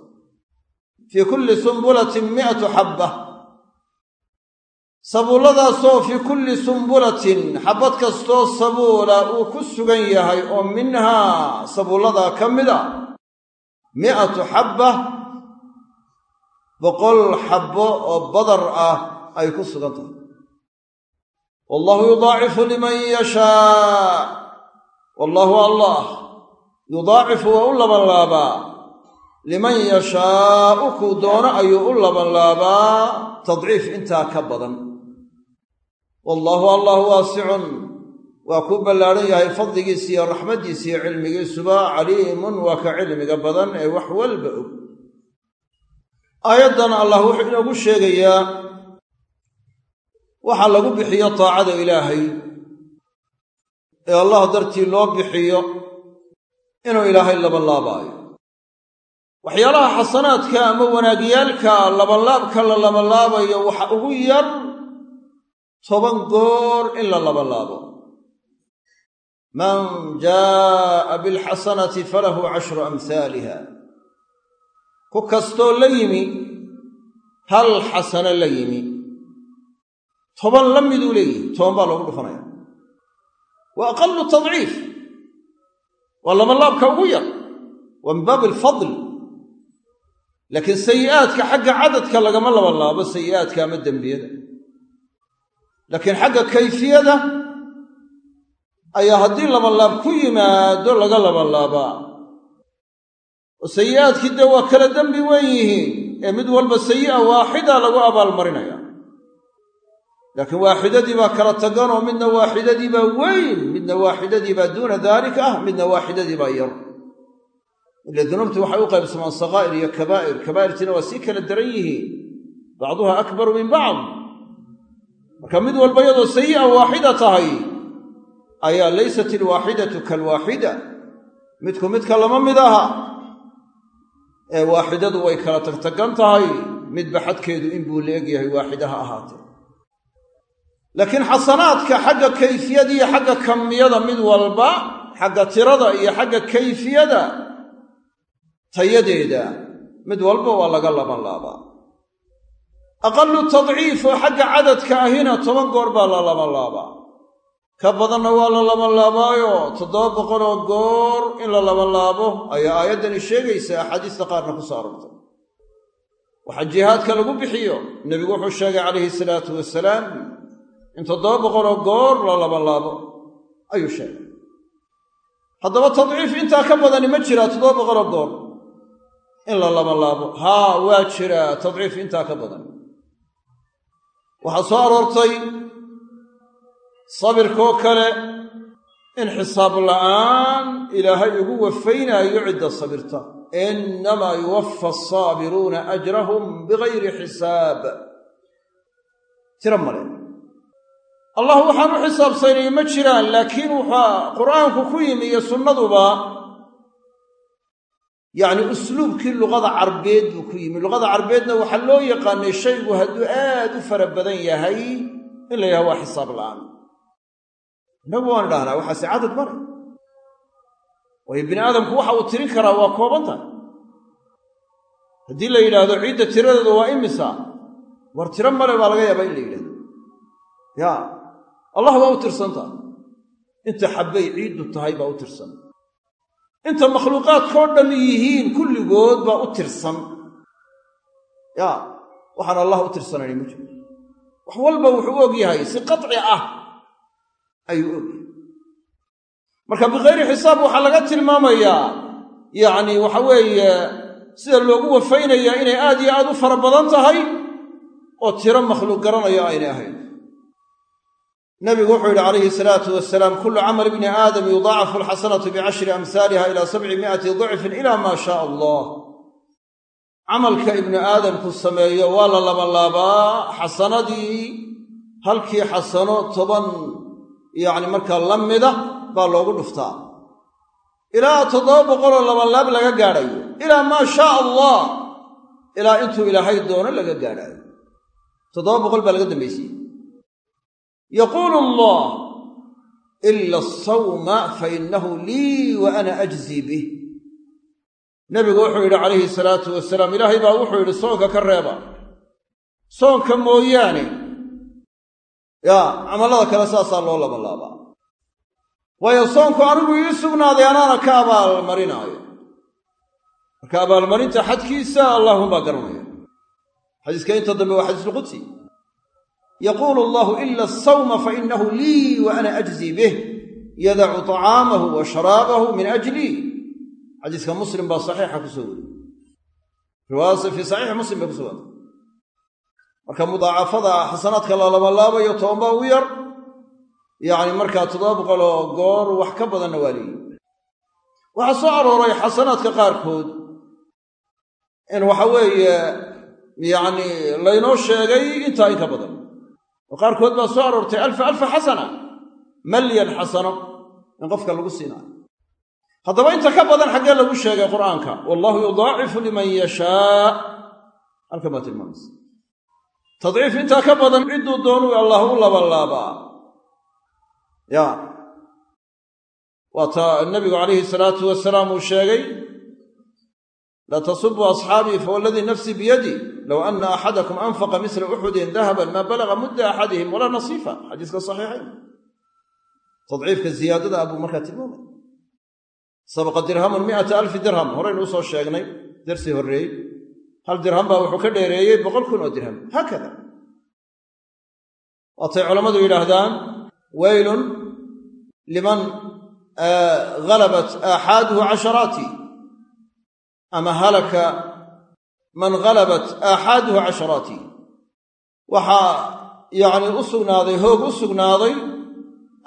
Fii kulli sumbulatin mi'atu xabba sabuulladaasoo fii kulli sumbulatin xabbad kastoo sabuula uu ku sugan yahay oo minhaa sabuulladaa ka mid a mi'atu xabba boqol xabbo oo badar ah ay ku sugan tahay. Wallahu yudaacifu liman yashaa. Wallaahu allah yudaacifu waa u labanlaabaa. Liman yashaau kuu doono ayuu u labanlaabaa. Tadciif intaa ka badan wallaahu allah waasicun waa kuu ballaadhan yahay fadligiisa iyo raxmaddiisa iyo cilmigiisuba caliimun waa ka cilmiga badan ee wax walba og. Aayaddan allah wuxuu inoogu sheegayaa waxaa lagu bixiyo taacada ilaahay. Ee allah dartii loo bixiyo inuu ilaahay labanlaabaayo. Waxyaalaha xasanaadka ama wanaagyaalka labanlaabka la labanlaabayo waxa ugu yar toban goor in la labanlaabo man jaa'a bilxasanati falahu cashru amhaaliha ku kastoo la yimi hal xasano la yimi. Toban la miduu leeyihi toban baa loogu dhufanaya wa aqalu tadciif. Waa labanlaabka ugu yar waa min baabi alfadl laakiin sayi'aadka xagga cadadka lagama labanlaabo sayi'aadka ama dembiyada laakiin xagga kayfiyada ayaa haddii labanlaab ku yimaado laga labanlaabaa oo sayi'aadkii dee waa kala dembi weyn yihiin ee mid walba sayi'a waaxida lagu abaalmarinaya. Laakiin waaxidadii baa kala tagan oo midna waaxidadii baa weyn midna waaxidadii baa duuna daalika ah midna waaxidadii baa yar. Ila dunuubtu waxay u qaybsamaan sakaa'ir iyo kabaa'ir. Kabaa'irtiina waa sii kala daran yihiin. Bacduha akbaru min bacd marka mid walba iyadoo sayi'a waaxida tahay ayaa laysat ilwaaxidatu kaalwaaxida midku midka lama mid aha ee waaxidadu way kala tagtagan tahay midba xadkeedu inbuu la egyahay waaxida ha ahaatee. Laakiin xasanaadka xagga kayfiyada iyo xagga kamiyada mid walba xagga tirada iyo xagga kayfiyada tayadeeda mid walba waa laga labanlaabaa aqalu tadciif xagga cadadka ahina toban goor baa la labanlaabaa. Ka badanna waa la labanlaabaayo toddoba boqoloo goor in la labanlaabo ayaa aayaddani sheegaysa axaadiista qaarna ku soo arortay. Waxaa jihaadka lagu bixiyo nebigu wuxuu sheegay calayhi salaatu wasalaam in toddoba boqoloo goor la labanlaabo ayuu sheegay. Haddaba tadciif intaa ka badani ma jiraa toddoba boqoloo goor in la labanlaabo. Haa waa jiraa tadciif intaa ka badan waxaa soo aroortay sabirkoo kale in xisaab la'aan ilaahay ugu wafaynaayo cidda sabirta. Innamaa yuwaffa asaabiruuna ajrahum bigayri xisaab. Tiro male. Allah waxaan u xisaabsanayay ma jiraan laakiin waxaa qur'aanku ku yimi iyo sunnaduba yacni usluubkii luqada carbeed buu ku yimi. Luqada carbeedna waxaa loo yaqaanay shaygu hadduu aad u fara badan yahay in la yidhaha waa xisaab la'aan. Innagu waan idhahnaa waxaase cadad male waayo bini aadamku waxa uu tirin karaa waa kooban tahay. Haddii la yidhaahdo ciidda tiradeedu waa imisa war tiro male baa laga yaabaa in la yidhahdo. Ya allah waa u tirsantaha inta xabbay ciiddu tahay baa u tirsan inta makhluuqaadkao dhammi yihiin kulligood baa u tirsan. Ya waxaan allah u tirsanayna ma jiro. Wax walba wuxuu og yahay si qaci ah ayuu og yahay marka bikayri xisaab waxaa laga tilmaamayaa yacni waxa weeye sida loogu wafaynayaa inay aad iyo aad u fara badan tahay oo tiro makhluuq garanayo aynay ahayn nabigu wuxuu yidhi calayhi salaatu wasalaam kullu camal ibni aadam yudaacafu alxasanatu bicashri amhaaliha ila sabci mi'ati dicfin ila maa shaa allah. Camalka ibnu aadamku sameeyo waa la labalaabaa xasanadii halkii xasano toban yacni markaa la mida baa loogu dhuftaa. Ilaa toddoba boqoloo labanlaab laga gaadhayo. Ilaa maa shaa allah. Ilaa intuu ilaahay doono laga gaadhaayo. Toddoba boqol baa laga dambaysiyey yaquulu allah ila asawma fa innahu lii wa ana ajzii bih nebigu wuxuu yidhi calayhi salaatu wasalaam ilaahay baa wuxuu yidhi soonka ka reeba soonka mooyaane yaa camallada kale saasaa loo labalaabaa waayo soonku anigu ii sugnaaday anaana ka abaalmarinaayo marka abaalmarinta xadkiisa allaahunbaa garanaya xadiiska inta dambe waa xadiisulqudsi yaquulu allahu ila asawma fa inahu lii wa ana ajzii bih yadacu طacaamahu wa sharaabahu min ajlii xadiiska muslim baa saxiixa ku soo weriye riwaayadse fii saxiixi muslim bay kuso wanta marka mudaacafada xasanaadka la labalaabayo toban baa ugu yar yacni markaa toddoba boqoloo goor wax ka badanna waa leeyihi waxaa soo arooray xasanaadka qaarkood in waxa weeye laynoo sheegay intaa in ka badan oo qaarkood baa soo aroortay alfa alfa xasana. Malyan xasano in qofka lagu siinaayo haddaba inta ka badan xaggee lagu sheegay qur'aanka wallahu yudaacifu liman yashaa. Halkan baa tilmaamaysa. Tadciif intaa ka badan cidduu doonuu allah u labalaabaa ya waa ta nabigu calayhi salaatu wasalaam uu sheegay laa tasubuu asxaabii fawaladii nafsii biyadi low ana axadakum anfaqa misla uxudin dahaban maa balaga mudda axadihim walaa nasiifa xadiiska saxiixayn tadciifka ziyaadada abuu markaa tilmaamay sabaqa dirhamun miata alfi dirham horaynu u soo sheegnay darsii horreeyey hal dirham baa wuxuu ka dheereeyey boqol kun oo dirham haakada waatay culammadu yidhaahdaan weylun liman halabat aaxaaduhu casharaati ama halaka man halabat aaxaaduhu casharaati waxaa yacni u sugnaaday hoog u sugnaaday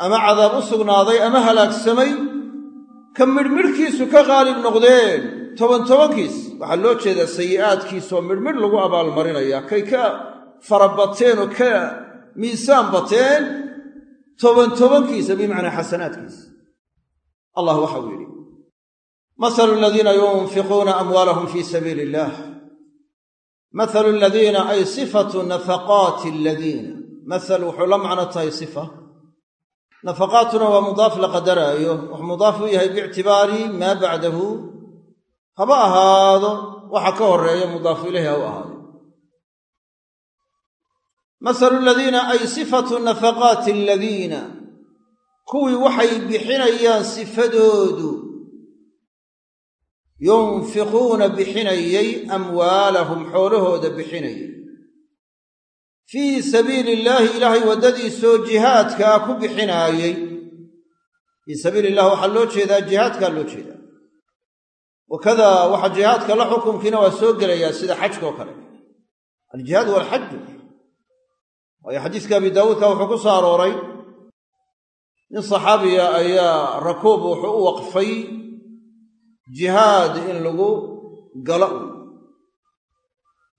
ama cadaab u sugnaaday ama halaagsamay ka midhmidhkiisu ka qaalib noqdeen toban tobankiis. Waxaa loo jeedaa sayi'aadkiisoo midhmidh lagu abaalmarinaya. Kay ka farabateen oo ka miisaan bateen toban tobankiisa bimacnaa xasanaadkiisa allah waxau yidhi mahalu aladiina yunfiquuna amwaalahum fii sabiili illaah mathalu aladiina ay sifatu nafaqaati aladiina mathal wuxuu la macno tahay sifa. Nafaqaatuna waa mudaaf la qadaraayo. Wuxuu mudaaf u yahay biictibaari maa bacdahu. Haba ahaado waxa ka horreeya mudaafu ilayhi ha u ahaado. Mahalu aladiina ay sifatu nafaqaati aladiina kuwii waxay bixinayaan sifadoodu yunfiquuna bixinayey amwaalahum xoolahooda bixinayay. Fii sabiili illaahi ilaahay waddadiisoo jihaadkaa ku bixinaayey fii sabiili illah waxaa loo jeedaa jihaadkaa loo jeedaa. Wakada waxa jihaadka la xukunkiina waa soo gelayaa sida xajka oo kale. Aljihaad huwa alxaju waayo xadiiska abi daawuudka wuxuu ku soo arooray nin saxaabiya ayaa rakuub wuxuu u waqfay jihaad in lagu galo.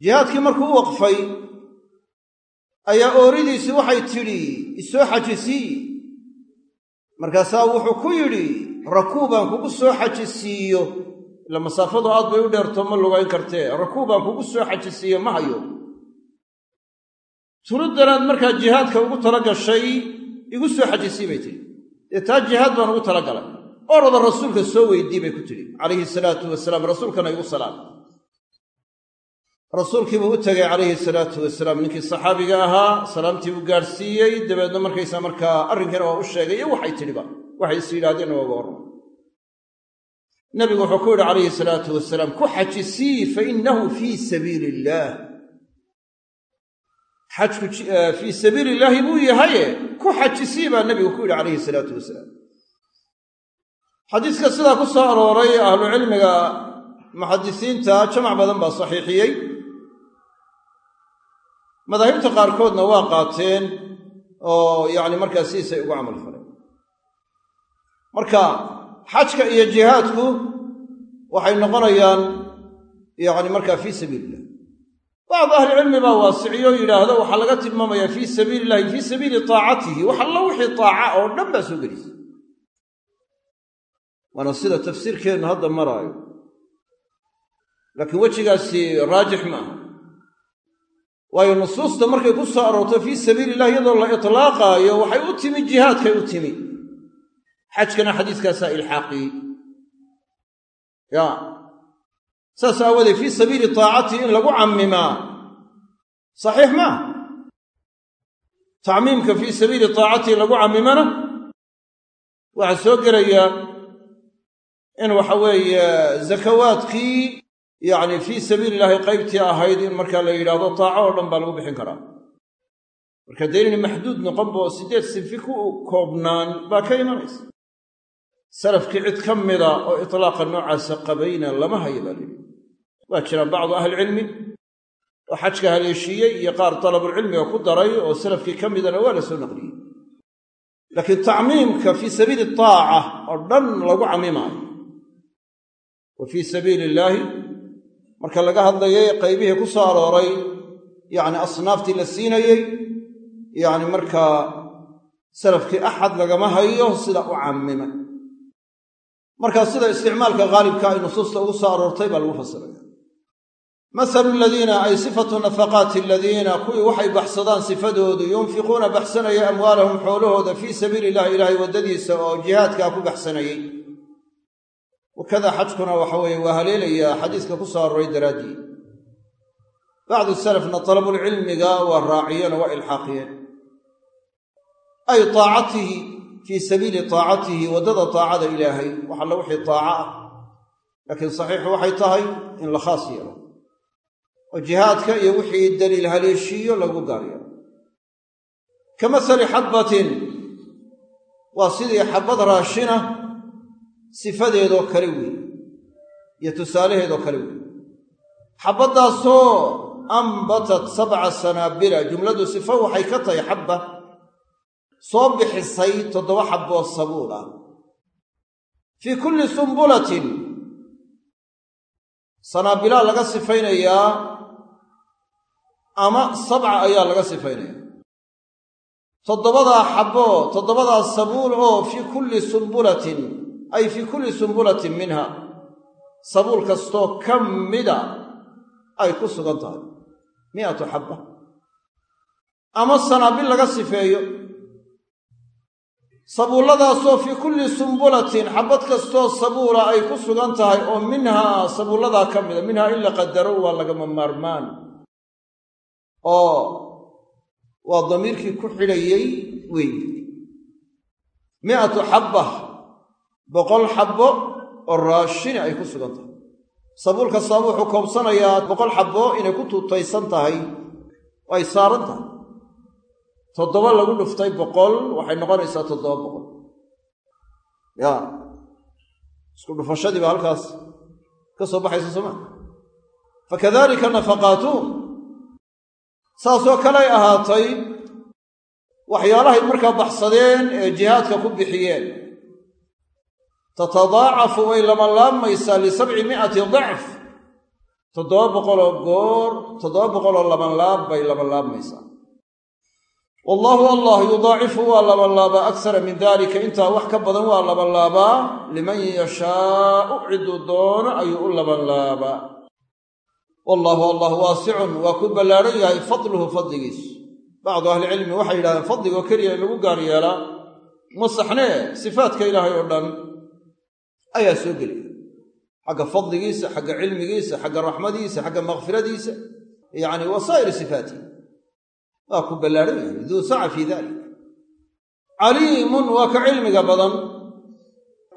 Jihaadkii markuu u waqfay ayaa ooridiisi waxay tidhi isoo xajisii markaasaa wuxuu ku yidhi rakuubaan kugu soo xajisiiyo. Ila masaafadu aad bay u dheerto ma lugayn kartee. Rakuubaan kugu soo xajisiiyo ma hayo. Turuddanaad markaa jihaadka ugu tala gashay igu soo xajisii bay tidhi. Dee taa jihaad baan ugu talagalay orada rasuulka soo weydii bay ku tidhi. Calayhi salaatu wasalaam rasuulkana igu salaam. Rasuulkiibuu u tegay calayhi salaatu wasalaam. Ninkii saxaabiga ahaa salaamtii buu gaadhsiiyey dabeedna markaysa markaa arrinkiina waa u sheegay iyo waxay tidhiba waxay is yidhaahdeenna waaga warran. Nabigu wuxuu ku yidhi calayhi salaatu wasalaam ku xajisii fa innahu fii sabiili illaah xajku fii sabiili illaahi buu yahaye ku xajisii baa nebigu ku yidhi calayhi salaatu wasalaam xadiiska sidaa ku soo arooray ahlucilmiga muxadisiinta jamac badan baa saxiixiyey. Madaahibta qaarkoodna waa qaateen oo yacni markaa sidiisay ugu camal faleen marka xajka iyo jihaadku waxay noqonayaan yacni markaa fii sabiili illah bacdu ahlicilmi baa waasiciyo yidhaahdo waxaa laga tilmaamayaa fii sabiili illahi fii sabiili taacatihi. Wax alla wixii taaca oo dhan baa soo gelaysa waana sida tafsiirkeennu hadda maraayo. Laakiin wejigaasi raajix ma aha. Waayo nusuusta markay ku soo aroorto fii sabiili illah iyadoo la itlaaqaayo waxay u timi jihaadkay u timi. Xajkana xadiiskaasaa ilxaaqiyey ya saas aawoodee fii sabiili taacati in lagu cammimaa. Saxiix maaha tacmiimka fii sabiili taacati lagu cammimana waxaa soo gelayaa in waxa weeye zakawaadkii yacni fii sabiili illaahi qaybtii ahayd in markaa la yidhaahdo taaco oo dhan baa lagu bixin karaa. Marka dee inay maxduud noqonba oo siddeed sinfi ku koobnaan baa ka imanaysa. Salafkii cid ka mida oo itlaaqa noocaasa qabayna lama haya baa layidhi waa jiraan bacdu ahlicilmi oo xajka haleeshiiyey iyo qaar dalabulcilmiga ku daray oo salafkii ka midana waa la soo naqliyey. Laakiin tacmiimka fii sabiili taaca oo dhan lagu cammimaayo wa fii sabiili illaahi marka laga hadlayay qaybihii ku soo arooray yacni asnaaftii la siinayey yacni markaa salafkii axad lagama hayo sida u cammimay markaa sida isticmaalka haalibka ay nusuusta ugu soo aroortay baa lagu fasiraya. Mahalu aladiina ay sifatu nafaqaati aladiina kuwii waxay baxsadaan sifadoodu yunfiquuna baxsanaya amwaalahum xoolahooda fii sabiili illahi ilaahay waddadiisa oo jihaadkaa ku baxsanayey wakada xajkuna waxa weeye waa haleelayaa xadiiska ku soo arooray daraaddii bacdu salafna talabulcilmiga waa raaciyeen oo waa ilxaaqiyeen ay taacatihi fii sabiili taacatihi waddada taacada ilaahay wax alla wixii taaca ah laakiin saxiixu waxay tahay in la khaas yeelo oo jihaadka iyo wixii daliil haleeshiiyo lagu gaar yeelo ka masali xabbatin waa sidii xabbad raashina sifadeedoo kale weeye iyo tusaalaheedoo kale weeye xabbaddaasoo ambatat sabca sanaabila jumladu sifo waxay ka tahay xabba soo bixisay toddoba xabboo sabuul ah. Fii kulli sumbulatin sanaabilaa laga sifaynayaa ama sabca ayaa laga sifaynaya toddobadaa xabboo toddobadaa sabuul oo fii kulli sumbulatin ay fii kulli sumbulatin minha. Sabuul kastoo ka mida ay ku sugan tahay. Mi'atu xabba. Ama sanaabil laga sifeeyo. Sabuulladaasoo fii kulli sumbulatin xabbad kastoo sabuula ay ku sugan tahay oo minhaa sabuulladaa ka mida. Minhaa in la qadaro waa lagama maarmaan. Oo waa damiirkii ku xidhayey weeye mi'atu xabba boqol xabbo oo raashini ay ku sugan tahay. Sabuul kastaaba wuxuu koobsanayaa boqol xabbo inay ku tuutaysan tahay oo ay saaran tahay. Toddoba lagu dhuftay boqol waxay noqonaysaa toddoba boqol. Ya. Isku dhufashadiiba halkaas ka soo baxaysa sooma fakadalika nafaqaatuhum saasoo kaley ahaatay waxyaalahay markaa baxsadeen ee jihaadka ku bixiyeen tatadaacafu way labanlaabmaysaa lisabci mi'ati dacf. Toddoba boqoloo goor toddoba boqoloo labanlaab bay labanlaabmaysaa wallaahu allah yudaacifu waa labanlaabaa aksara min dalika intaa wax ka badan waa labanlaabaa liman yashaau ciduu doono ayuu u labanlaabaa wallaahu allah waasicun waa ku ballaadhan yahay fadluhu fadligiisu bacdu ahlicilmi waxay yidhahdeen fadligoo keliya in lagu gaar yeelaa. Masaxnee sifaadka ilaahay oo dhan ayaa soo gelaya xagga fadligiisa xagga cilmigiisa xagga raxmadiisa xagga makfiradiisa yacni wasaa'iri sifaatihi waa ku ballaadhan yahay. Duu saca fii dalik caliimun waa ka cilmiga badan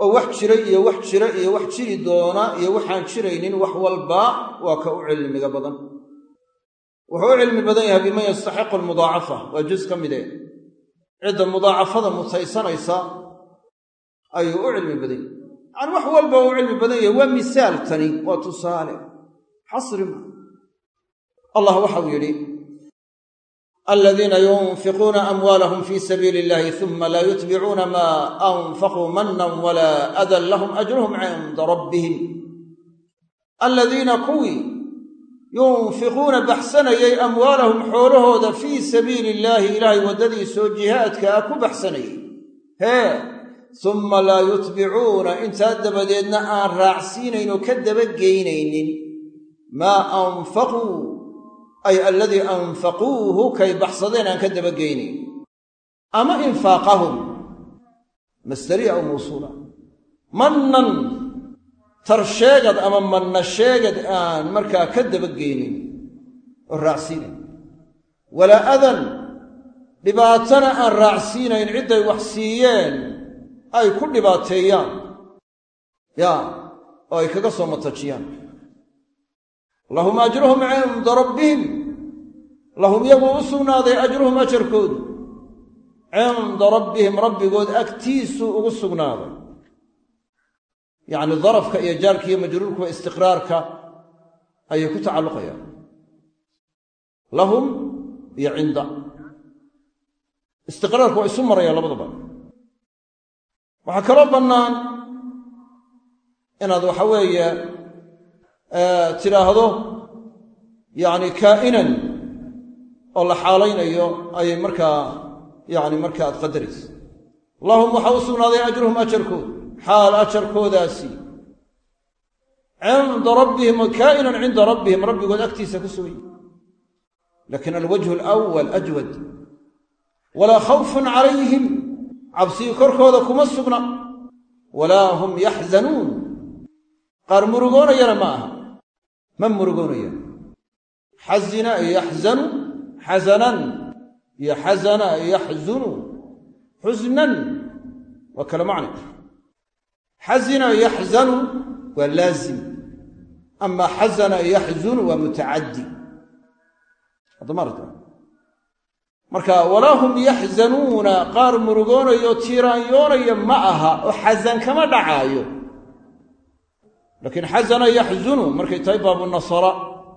oo wax jira iyo wax jira iyo wax jiri doona iyo waxaan jiraynin wax walba waa ka u cilmiga badan. Wuxuu u cilmi badan yahay biman yastaxiqu almudaacafa. Waa juz ka midee cidda mudaacafada mutaysanaysa ayuu u cilmi badan yahay yacani wax walba uu cilmi badan yahay waa misaal tani waa tusaale. Xasri ma. Allah waxau yidhi aladiina yunfiquuna amwaalahum fii sabiili illahi uma laa yutbicuuna maa anfaquu manan walaa adan lahum ajruhum cinda rabbihim. Aladiina kuwii yunfiquuna baxsanayay amwaalahum xoolahooda fii sabiili illaahi ilaahay waddadiisoo jihaadka ah ku baxsanayay. Hee summa laa yutbicuuna intaa dabadeedna aan raacsiinayn oo ka dabageynaynin maa anfaquu ay aladii anfaquuhu kay baxsadeen aan ka dabageynayn ama infaaqahum masdariya aw mawsuula. Mannan tarsheegad ama manna sheegad aan markaa ka dabageynayn oo raacsiinayn walaa adan dhibaatana aan raacsiinayn cidday wax siiyeen ay ku dhibaateeyaan. Yaa oo ay kaga soo matajiyaan. Lahum ajruhum cinda rabbihim. Lahum iyaguu u sugnaaday ajruhum ajarkoodu cinda rabbihim rabbigood agtiisuu ugu sugnaaday. Yacni darafka iyo jaarka iyo majruurkuwa istiqraarka ayay ku tacalluqayaan. Lahum iyo cinda. Istiqraarku waa isu marayaan labadaba waxaa kaloo bannaan inaad waxa weeye tidhaahdo yacni kaa'inan oo la xaalaynayo ayay markaa yacni marka aad qadaraysa lahum waxaa u sugnaaday ajruhum ajarkooda xaal ajarkoodaasi. Cinda rabbihim kaa'inan cinda rabbihim rabbigood agtiisa ku sugay laakiin alwajhu alawal ajwad. Walaa khawfun calayhim cabsigii korkooda kuma sugna. Walaa hum yaxzanuun. Qaar murugoonayana ma aha. Ma murugoonayaan? Xazina yaxzanu xasanan iyo xasana yaxzunu. Xusnan. Waa kale macna. Xazina yaxzanu waa laazim. Ama xasana yaxzunu waa mutacaddi marka walaa hum yaxzanuuna qaar murugoonayo tiiraanyoonaya ma aha oo xasan kama dhacaayo. Laakiin xasana yaxzunu markay tahay baabu nasara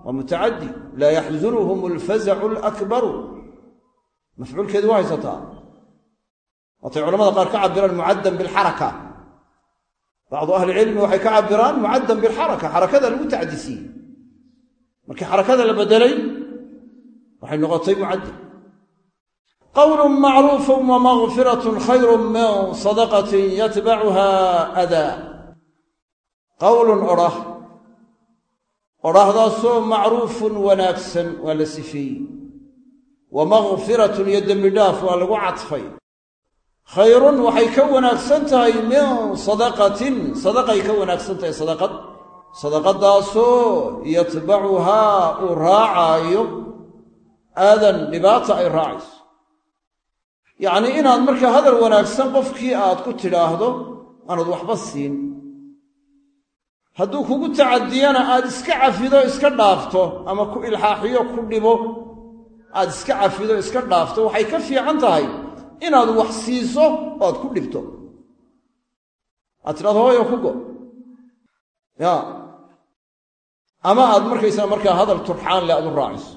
waa mutacaddi. Laa yaxzunuhum alfazacu alakbaru. Mafcuulkeedu waa haysataa. Waatay culamada qaar ka cabiraan mucaddan bilxaraka. Bacdu ahlicilmi waxay ka cabiraan mucaddan bilxaraka xarakada lagu tacdisiiyey. Markii xarakada la bedelay waxay noqotay mucaddan qawlun macruufun wa makfiratun khayrun min sadaqatin yatbacuha adaa qowlun odhah odhahdaasoo macruufun wanaagsan waa la sifeeyey wa makfiratun iyo dembi dhaaf waa lagu cadfay khayrun waxay ka wanaagsan tahay min sadaqatin sadaqay ka wanaagsan tahay sadaqad sadaqadaasoo yatbacuhaa uu raacaayo aadan dhibaata ay raacayso yacnii inaad markaa hadal wanaagsan qofkii aad ku tidhaahdo aanad waxba siin. Hadduu kugu tacadiyana aad iska cafido iska dhaafto ama ku ilxaaxiyo ku dhibo aad iska cafido iska dhaafto waxay ka fiican tahay inaad wax siiso oo ku dhibto. Aad tidhahdo hooyo ku go. Ya. Ama aad markaysaa markaa hadal turxaan leh aad u raaciso.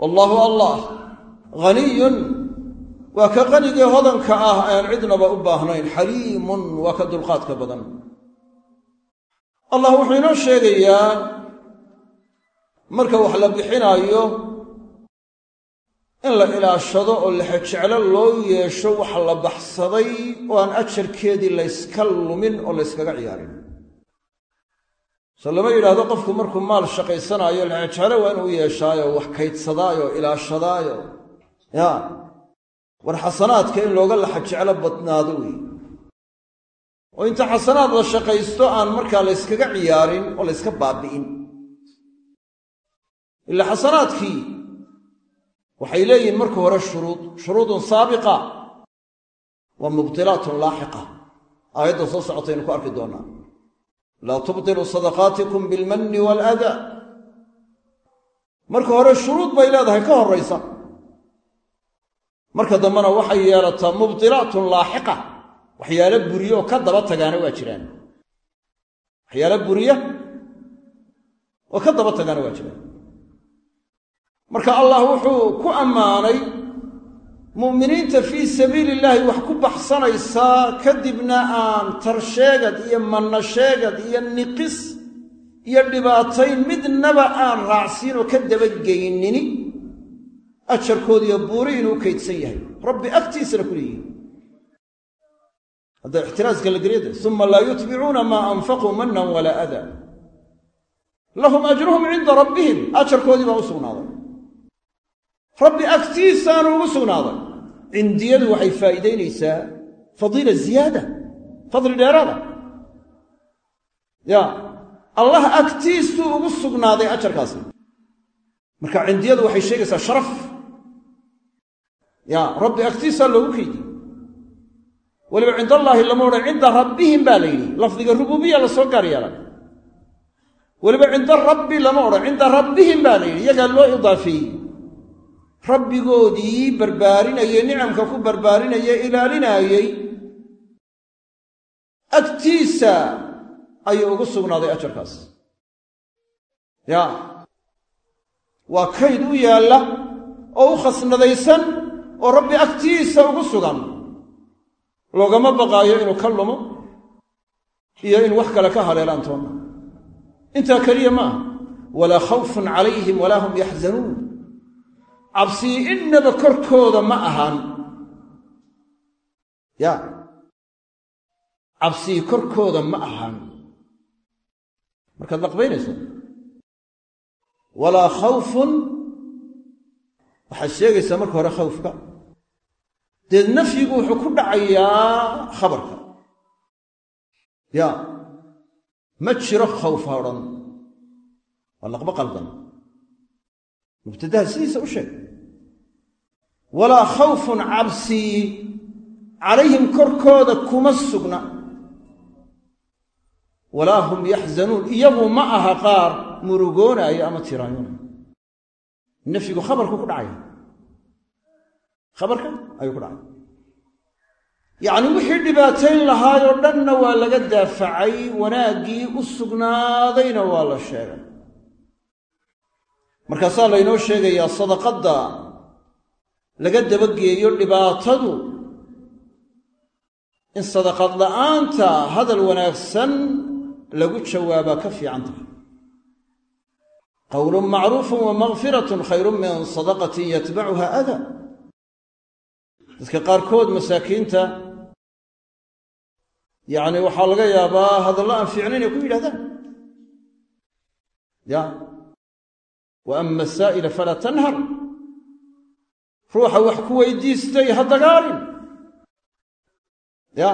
Wallaahu allah haniyun waa ka qanigee hodanka ah aan cidnaba u baahnayn. Xaliimun waa ka dulqaadka badan. Allah wuxuu inoo sheegayaa marka wax la bixinaayo in la ilaashado oo lexejeclo loo yeesho wax la baxsaday oo aan ajarkeedii layska lumin oo layskaga ciyaarin. So lama yidhaahdo qofku markuu maal shaqaysanaayo lexejeclo waa inuu yeeshaayo wax kaydsadaayo ilaashadaayo. Ya war xasanaadka in looga laxajeclo badnaado wey oo inta xasanaad la shaqaysto aan markaa layskaga ciyaarin oo layska baabi'in. Ilaa xasanaadkii waxay leeyihiin marka hore shuruud. Shuruudun saabiqa wa mubtilaatun laaxiqa. Aayadda soo socotaynu ku arki doonnaa laa tubtiluu sadaqaatikum bilmanni waaladaa marka hore shuruud bay leedahay ka horraysa marka dambena waxay yeelataa mubtilaatun laaxiqa. Waxyaalo buriyo oo ka daba tagaana waa jiraan. Waxyaala buriya oo ka daba tagaana waa jiraan. Marka allah wuxuu ku ammaanay mu'miniinta fii sabiili illaahi wax ku baxsanaysaa kadibna aan tarsheegad iyo manna sheegad iyo niqis iyo dhibaatayn midnaba aan raacsiin oo ka dabageynini ajarkoodiiyo buuri inuu kaydsan yahay. Rabbi agtiisana ku leeyihiin hadda ixtiraaska la geliya de uma laa yutbicuuna maa anfaquu manan walaa adaa lahum ajruhum cinda rabbihim. Ajarkoodii baa u sugnaaday. Rabbi agtiisaanu ugu sugnaaday. Cindiyadu waxay faa'iidaynaysaa fadiila ziyaada fadli dheeraada. Ya allah agtiisuu ugu sugnaaday ajarkaasi marka cindiyadu waxay sheegaysaa sharaf ya rabbi agtiisaa loogu keydiyey weliba cind allaahi lama odhan cinda rabbihim baa la yidhi. Lafdiga rububiya la soo gaar yeelay weliba cinda rabbi lama odhan cinda rabbihim baa la yidhi iyagaa loo idaafeeyey rabbigoodii barbaarinayey nicamka ku barbaarinaya ilaalinaayey agtiisa ayuu ugu sugnaaday ajarkaas. Ya waa kayd u yaalla oo u khasnadaysan oo rabbi agtiisa ugu sugan. Loogama baqaayo inuu ka lumo iyo in wax kale ka haleelaan toonna intaa keliya ma aha. Walaa khawfun calayhim walaa hum yaxzanuun cabsii innaba korkooda ma ahaan. Ya. Cabsii korkooda ma ahaan. Markaad laqbaynayso walaa khawfun. Waxaad sheegaysaa marka hore khawfka deed nafyigu wuxuu ku dhacayaa khabarka. Ya ma jiro khawf ha odhan waa laqbo qaldan mubtadaha sidiisa u sheeg. Walaa khawfun cabsii calayhim korkooda kuma sugna. Walaa hum yaxzanuun. Iyagu ma aha qaar murugoonaayo ama tiraanyoonaya nafyigu khabarku ku dhacaya khabarka ayuu ku dhacay. Yacni wixii dhibaatayn lahaayoo dhanna waa laga daafacay wanaaggii u sugnaadayna waa la sheegay. Markaasaa laynoo sheegayaa sadaqadda laga dabageeyo dhibaatadu. In sadaqad la'aanta hadal wanaagsan lagu jawaabaa ka fiican tahay. Qowlun macruufun wa makfiratun khayrun min sadaqatin yatbacuha ada dadka qaarkood masaakiinta yacni waxaa laga yaabaa hadallo aan fiicnayn inay ku yidhahdaan. Ya. Wa ama asaa'ila falaa tanhar. Ruuxa wax ku weydiistay ha dagaalin. Ya.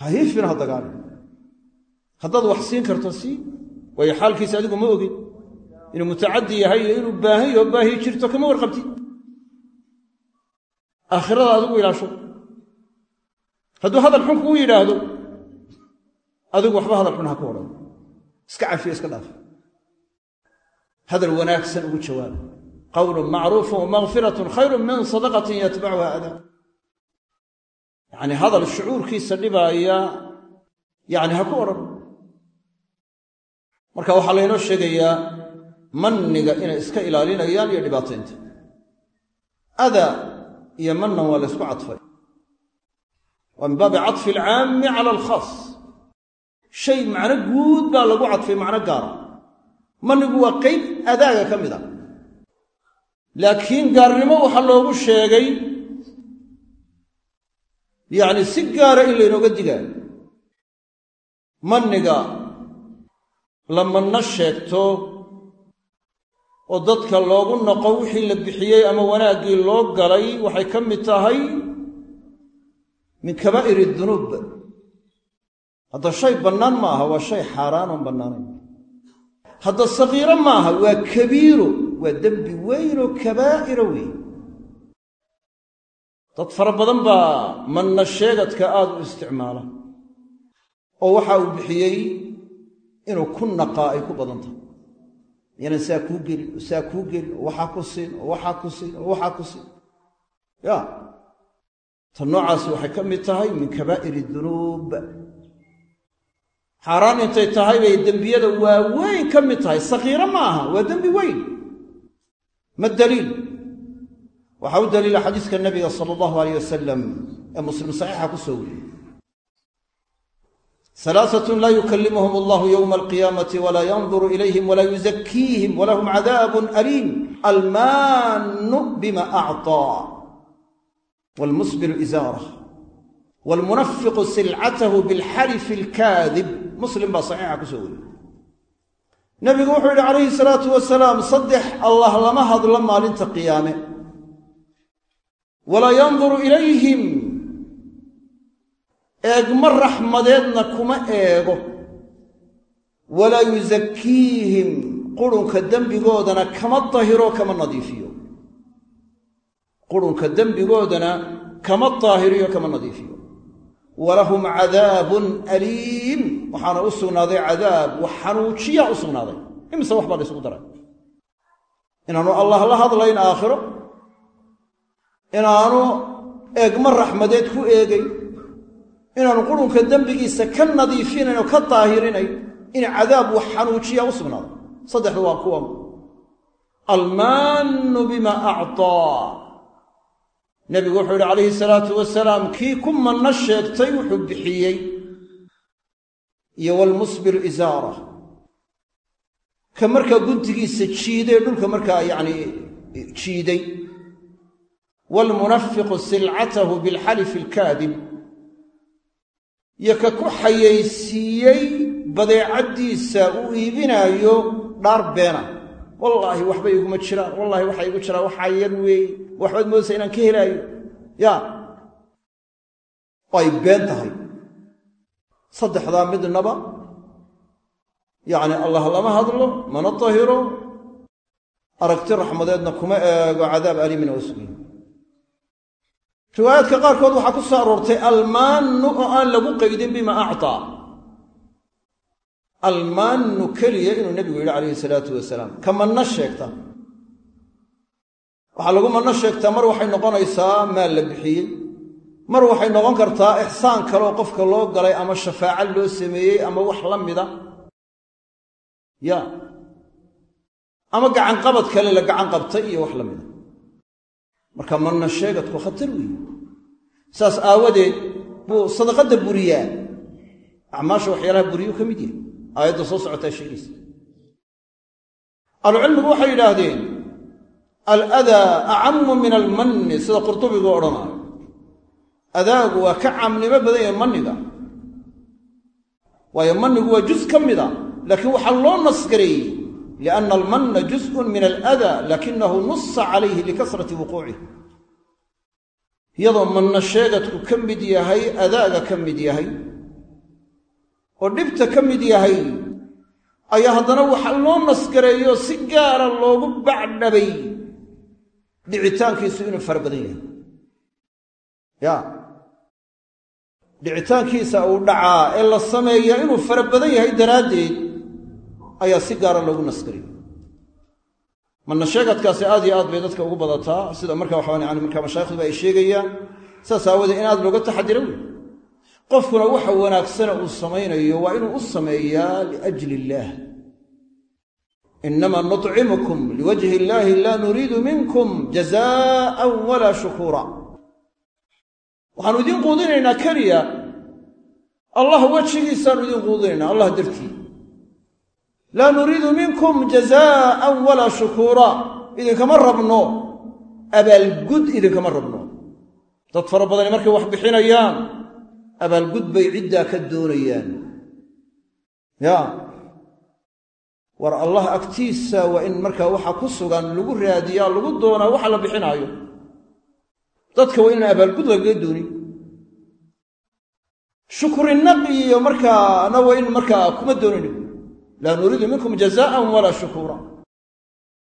Ha hiifina ha dagaalin. Haddaad wax siin karto sii waayo xaalkiisa adigu ma ogin inuu mutacaddi yahay iyo inuu baahan yaho baahi jirto kama warqabtid aakhirada adigu ilaasho. Hadduu hadal xun kuu yidhaahdo adigu waxba hadal xun ha ku odhan iska cafiyo iska dhaaf hadal wanaagsan ugu jawaaba qowlun macruufun wa makfiratun khayrun min sadaqatin yatbacuha adaa yacni hadal shucuurkiisa dhibaaya yacni ha ku odhan marka waxaa laynoo sheegayaa manniga inay iska ilaalinayaan iyo dhibaataynta iyo mannan waa laysku cadfay. Waa min baabi cadfi alcaammi cala alkhaas. Shay macno guud baa lagu cadfay macno gaara mannigu waa qayb adaaga ka mid a laakiin gaarnimo waxaa loogu sheegay yacni si gaara in laynooga digaayo manniga la manno sheegto oo dadka loogu noqo wixii la bixiyey ama wanaaggii loo galay waxay ka mid tahay min kabaa'ir dunuub. Hadda shay bannaan ma aha waa shay xaaraan oon bannaanayn. Hadda sakiiro maaha waa kabiiro waa dembi weyn oo kabaa'ira weyn. Dad fara badan baa manna sheegadka aad u isticmaala oo waxa uu bixiyey inuu ku naqaa ay ku badan tahay yanan saa kuu gelin oo saa kuu gelin oo waxaa ku siin oo waxaa ku siin oo waxaa ku siin. Ya ta noocaasi waxay ka mid tahay min kabaa'ir dunuub. Xaaraan intay tahay bay dembiyada waaweyn ka mid tahay. Sakiiro ma aha waa dembi weyn. Ma daliil? Waxaa u daliila xadiiska nabiga sala allahu aleyh wasalam ee muslim saxiixa ku soo wariyey alaaatun laa yukallimuhum allahu yowma alqiyaamati walaa yanduru ilayhim walaa yuzakiihim walahum cadaabun aliim almaanu bima acطaa wlmusbilu izaarah wlmunafiqu silcatahu bilxarifi alkaadib muslim baa saxiixa ku soo wariyey nebigu wuxuu yidhi calayhi salaatu wasalaam saddex allah lama hadlo maalinta qiyaame walaa yanduru ilayhim eegma raxmadeedna kuma eego. Walaa yusakiihim qurunka dembigoodana kama dahiro kama nadiifiyo. Qurunka dembigoodana kama daahiriyo kama nadiifiyo. Walahum cadaabun aliim waxaana u sugnaaday cadaab wax xanuujiya u sugnaaday. Imise wax baa la ysugu daray? Inaanu allah la hadlayn aakhiro? Inaanu eegma raxmadeed ku eegay inaanu qurunka dembigiisa ka nadiifinayn oo ka daahirinayn in cadaab wax xanuujiya u sugnaaday saddexdu waa kuwa almaannu bima acطaa nebigu wuxuu yidhi calayhi salaatu wasalaam kii ku manno sheegtay wuxuu bixiyey. Iyo walmusbilu isaara ka markaa guntigiisa jiiday dhulka markaa yacni jiiday waalmunafiqu silcatahu bilxalifi alkaadib iyo ka ku xayaysiiyey badeecaddiisa uu iibinaayo dhaar beena. Wallaahi waxba iguma jiraan wallaahi waxa igu jiraan waxaa yar weeye waxbaad moodaysa inaan ka helaayo. Ya. Ay been tahay. Saddexdaa midnaba yacni allah lama hadlo mana dahiro aragti raxmadeedna kuma eego cadaab aliimina oo sugiy riwaayaadka qaarkood waxaa ku soo aroortay almaannu oo aan lagu qaydin bima actaa almaannu keliya inuu nebigu yidhi calayhi salaatu wasalaam. Ka manno sheegta. Waxaa lagu manno sheegtaa mar waxay noqonaysaa maal la bixiyey. Mar waxay noqon kartaa ixsaan kaleoo qofka loo galay ama shafaaco loo sameeyey ama wax la mida. Ya ama gacanqabad kale la gacan qabtay iyo wax la mida marka manna sheegadku khatar weeye saas aawadeed buu sadaqadda buriyaa. Acmaasha waxyaalaha buriyuu ka mid yahay. Aayadda soo socotaa sheegaysa. Ahlucilmigu waxay yidhaahdeen aladaa acamu min almanni sida qurtubigu odhanaayo adaagu waa ka caamnimo badan yahay manniga waayo mannigu waa juz ka mida laakiin waxaa loo nasgareeyey lianna almanna juz'un min aladaa lakinahu nusa calayhi likasrati wuquucih iyadoo manna sheegadku ka mid yahay adaaga ka mid yahay oo dhibta ka mid yahay ayaa haddana waxa loo nasgareeyo si gaara loogu bacdhabay dhicitaankiisu inuu fara badan yahay ya dhicitaankiisa uu dhacaa ee la sameeya inuu fara badan yahay daraaddeed ayaa si gaara loogu nasgariyey manna sheegadkaasi aad iyo aad bay dadka ugu badataa sida marka waxaa yani markaa mashaayikhduba ay sheegayaan saas aawoodee in aad looga taxadiro wey qofkuna waxa wanaagsana uu samaynayo waa inuu u sameeyaa liajli illaah inama nuطcimukum liwajhi illaahi laa nuriidu minkum jazaa'an walaa shukuura waxaanu idiin quudinaynaa keliya allah wejigiisaanu idiin quudinaynaa allah dartii laa nuriidu minkum jazaa'an walaa shukuura idinkama rabno. Abaalgud idinkama rabno. Dad fara badani markay wax bixinayaan abaalgud bay ciddaa ka doonayaan. Ya. War allah agtiisa waa in markaa waxa ku sugan lagu raadiyaa lagu doonaa waxa la bixinaayo. Dadka waa inaan abaalgud lagaga doonin iyo markaana waa in markaa kuma doonin laa nuriidu minkum jazaa'an walaa shukuura.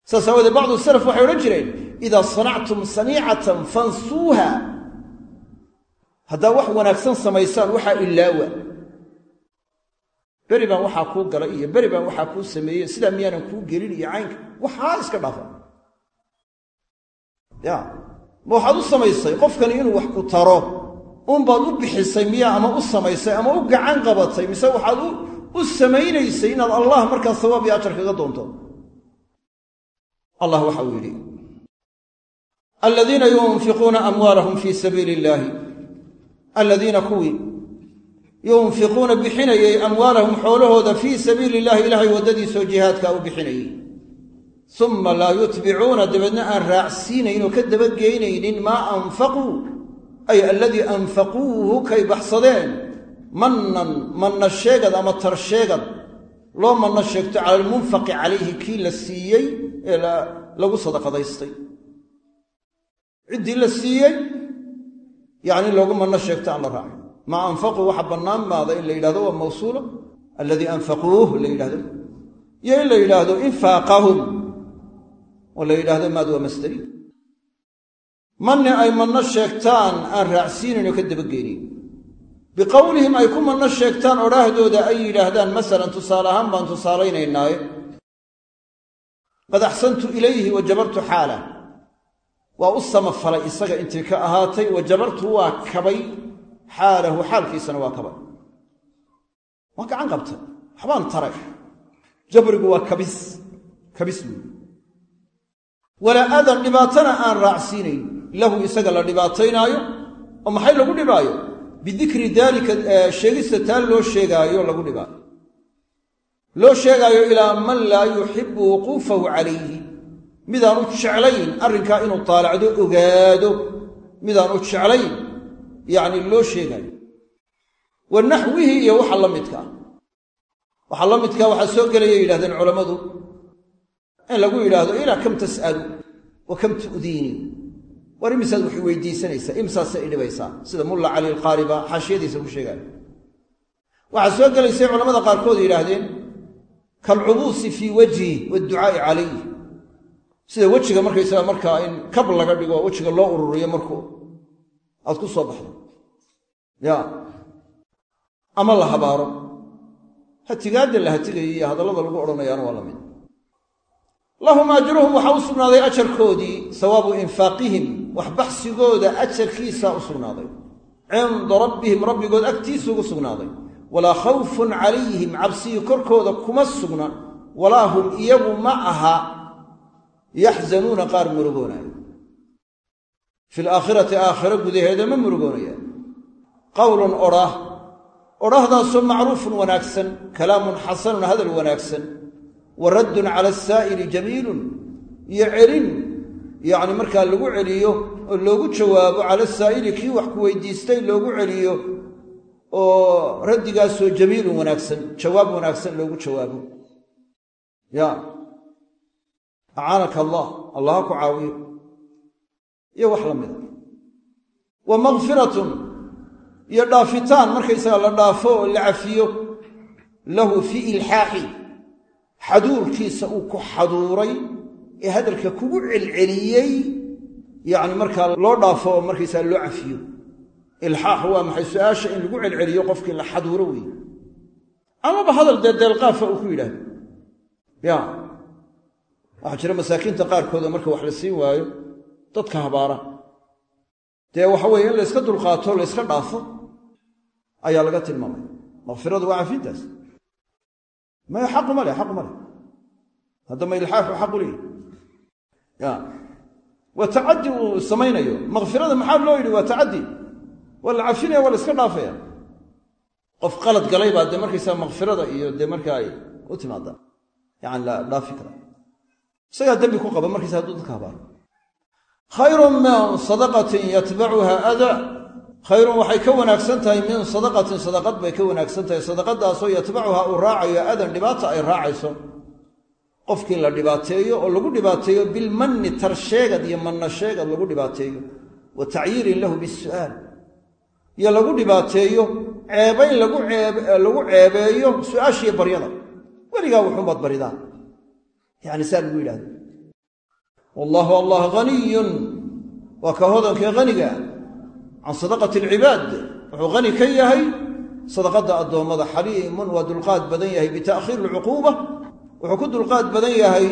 Saas aawoodee bacdu salaf waxay odhan jireen idaa sanactum saniicatan fansuuha. Haddaa wax wanaagsan samaysaan waxaa ilaawa. Beri baan waxaa kuu galay iyo beri baan waxaa kuu sameeyey sidaa miyaanan kuu gelin iyo caynka waxaa iska dhaafa. Ya ma waxaad u samaysay? Qofkani inuu wax ku taro unbaad u bixisay miyaa ama u samaysay ama u gacan qabatay mise waxaad samaynaysay inaad allah markaa sawaab iyo ajar kaga doonto. Allah waxa uu yidhi aladiina yunfiquuna amwaalahum fii sabiili illaahi aladiina kuwii yunfiquuna bixinayey amwaalahum xoolahooda fii sabiili illahi ilaahay waddadiisoo jihaadkaa u bixinayey uma laa yutbicuuna dabeedna aan raacsiinayn oo ka dabageynaynin maa anfaquu ay aladii anfaquuhu kay baxsadeen mannan manna sheegad ama tar sheegad loo manno sheegto cala almunfaqi calayhi kii la siiyey ee lagu sadaqadaystay. Ciddii la siiyey yacni loogu manno sheegto aan la raacin. Maa anfaquu waxa bannaan maada in la yidhahdo waa mawsuula? Alladii anfaquuh la yidhahdo. Iyo in la yidhaahdo infaaqahum oo la yidhaahdo maad waa masdari manni ay manno sheegtaan aan raacsiinayn oo ka dabageynayn biqowlihim ay ku manno sheegtaan odhaahdooda ay yidhaahdaan masalan tusaale ahaan baan tusaalaynaynaaye qad axsantu ilayhi wa jabartu xaalah waa u samafalay isaga intii ka ahaatay wa jabartu waa kabay xaalahu xaalkiisana waa kabay. Waa gacan qabtay waxbaan taray. Jabrigu waa kabis kabis walaa adan dhibaatana aan raacsiinayn lahu isaga la dhibaataynaayo oo maxay lagu dhibaayo bidikri daalika sheegista taa loo sheegaayo lagu dhibaayo loo sheegaayo ilaa man laa yuxibu wuquufahu calayhi. Midaanu jeclayn arrinkaa inuu taalacdo ogaado. Midaanu jeclayn yacni loo sheegaayo. Wa naxwihi iyo waxa la midkaa waxa la midkaa waxaa soo gelaya yidhahdeen culammadu. In lagu yidhaahdo ilaa kam tas'alu wa kam tu'diinii war imisaad wax weydiisanaysaa imisaadse idhibaysaa sida mulla cali alqaariba xaashiyadiisa ku sheegaayo. Waxaa soo gelaysay culamada qaarkood yidhaahdeen kaalcubuusi fii wajhi waadducaa'i calayh sida wejiga markaysaga markaa in kab laga dhigo wejiga loo ururiyo markuu aad ku soo baxdo. Ya. Ama la habaaro. Hatigaadda la hatigayo iyo hadallada lagu odhanayaana waa la mid. Lahum ajruhum waxaa u sugnaaday ajarkoodii sawaabu infaaqihim wax baxsigooda ajarkiisaa u sugnaaday. Cinda rabbihim rabbigood agtiisa ugu sugnaaday. Walaa khawfun calayhim cabsiyi korkooda kuma sugna. Walaa hum iyagu ma aha yaxzanuuna qaar murugoonaayo. Fi laakhirati aakhiro gudaheeda ma murugoonayaan. Qowlun odhaah odhahdaasoo macruufun wanaagsan kalaamun xasanun hadal wanaagsan. Wa raddun cala asaa'ili jamiilun. Iyo celin yacni markaa lagu celiyo oo loogu jawaabo cala saa'ili kii wax ku weydiistay loogu celiyo oo raddigaasoo jamiilun wanaagsan jawaab wanaagsan loogu jawaabo. Ya. Acaanaka allah. Allah ha ku caawiyo. Iyo wax la mida. Wa makfiratun iyo dhaafitaan. Markaysaga la dhaafo oo la cafiyo lahu fii ilxaaxi xaduurkiisa uu ku xaduuray ee hadalka kugu celceliyey yacni markaa loo dhaafo oo markaysaga loo cafiyo. Ilxaax waa maxay? Su'aasha in lagu celceliyo qofkii la xaduuro weeye. Amaba hadal dee deelqaafa uu ku yidhaahdo. Ya. Waxaa jira masaakiinta qaarkooda marka wax la siin waayo dadka habaara. Dee waxa weeye in layska dulqaato layska dhaafo ayaa laga tilmaamaya makfiradu waa cafintaas maya xaqu ma leh xaqu ma leh. Haddama ilxaaxu xaqu leeyahy ya waa tacaddi uu samaynayo. Makfirada maxaa loo yidhi? Waa tacaddi waa la cafinaya waa la iska dhaafaya. Qof qalad galay baa dee markaysaa makfirada iyo dee marka ay u timaadaan yani la dhaafi kara. Isagaa dembi ku qaba markaysa hadduu dadka habaaro. Khayrun min sadaqatin yatbacuha adaa khayrun waxay ka wanaagsan tahay min sadaqatin sadaqad bay ka wanaagsan tahay. Sadaqadaasoo yatbacuha uu raacayo adan dhibaata ay raacayso qofkii la dhibaateeyo oo lagu dhibaateeyo bilmanni tarsheegad iyo manna sheegad lagu dhibaateeyo. Wa tacyiirin lahu bisu'aal iyo lagu dhibaateeyo ceebayn lagu ceebeeyo su'aashiyo baryada. Weligaa wuxuunbaad baridaa. Yani saa lagu yidhahdo wallaahu allah haniyun waa ka hodankee haniga can sadaqati alcibaad wuxuu hani ka yahay sadaqadda addoommada. Xaliimun waa dulqaad badan yahay bita'khiiri alcuquuba wuxuu ku dulqaad badan yahay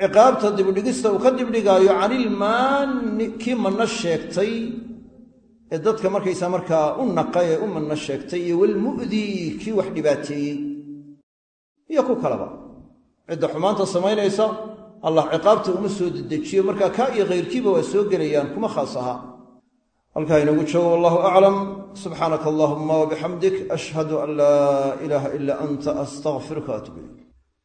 ciqaabta dibdhigista uu ka dibdhigaayo canilmaani kii manno sheegtay ee dadka markaysaa markaa u naqay ee u manno sheegtay iyo walmu'dii kii wax dhibaateeyey iyo ku kalaba. Cidda xumaanta samaynaysa allah ciqaabta uma soo dedejiyo markaa kaa iyo khayrkiiba waa soo gelayaan kuma khaas aha. Halkaa inagu joogo wallahu aclam subxaanaka allahuma wabixamdik ashhadu an laa ilaaha ila anta astaqfiruka atub ilayk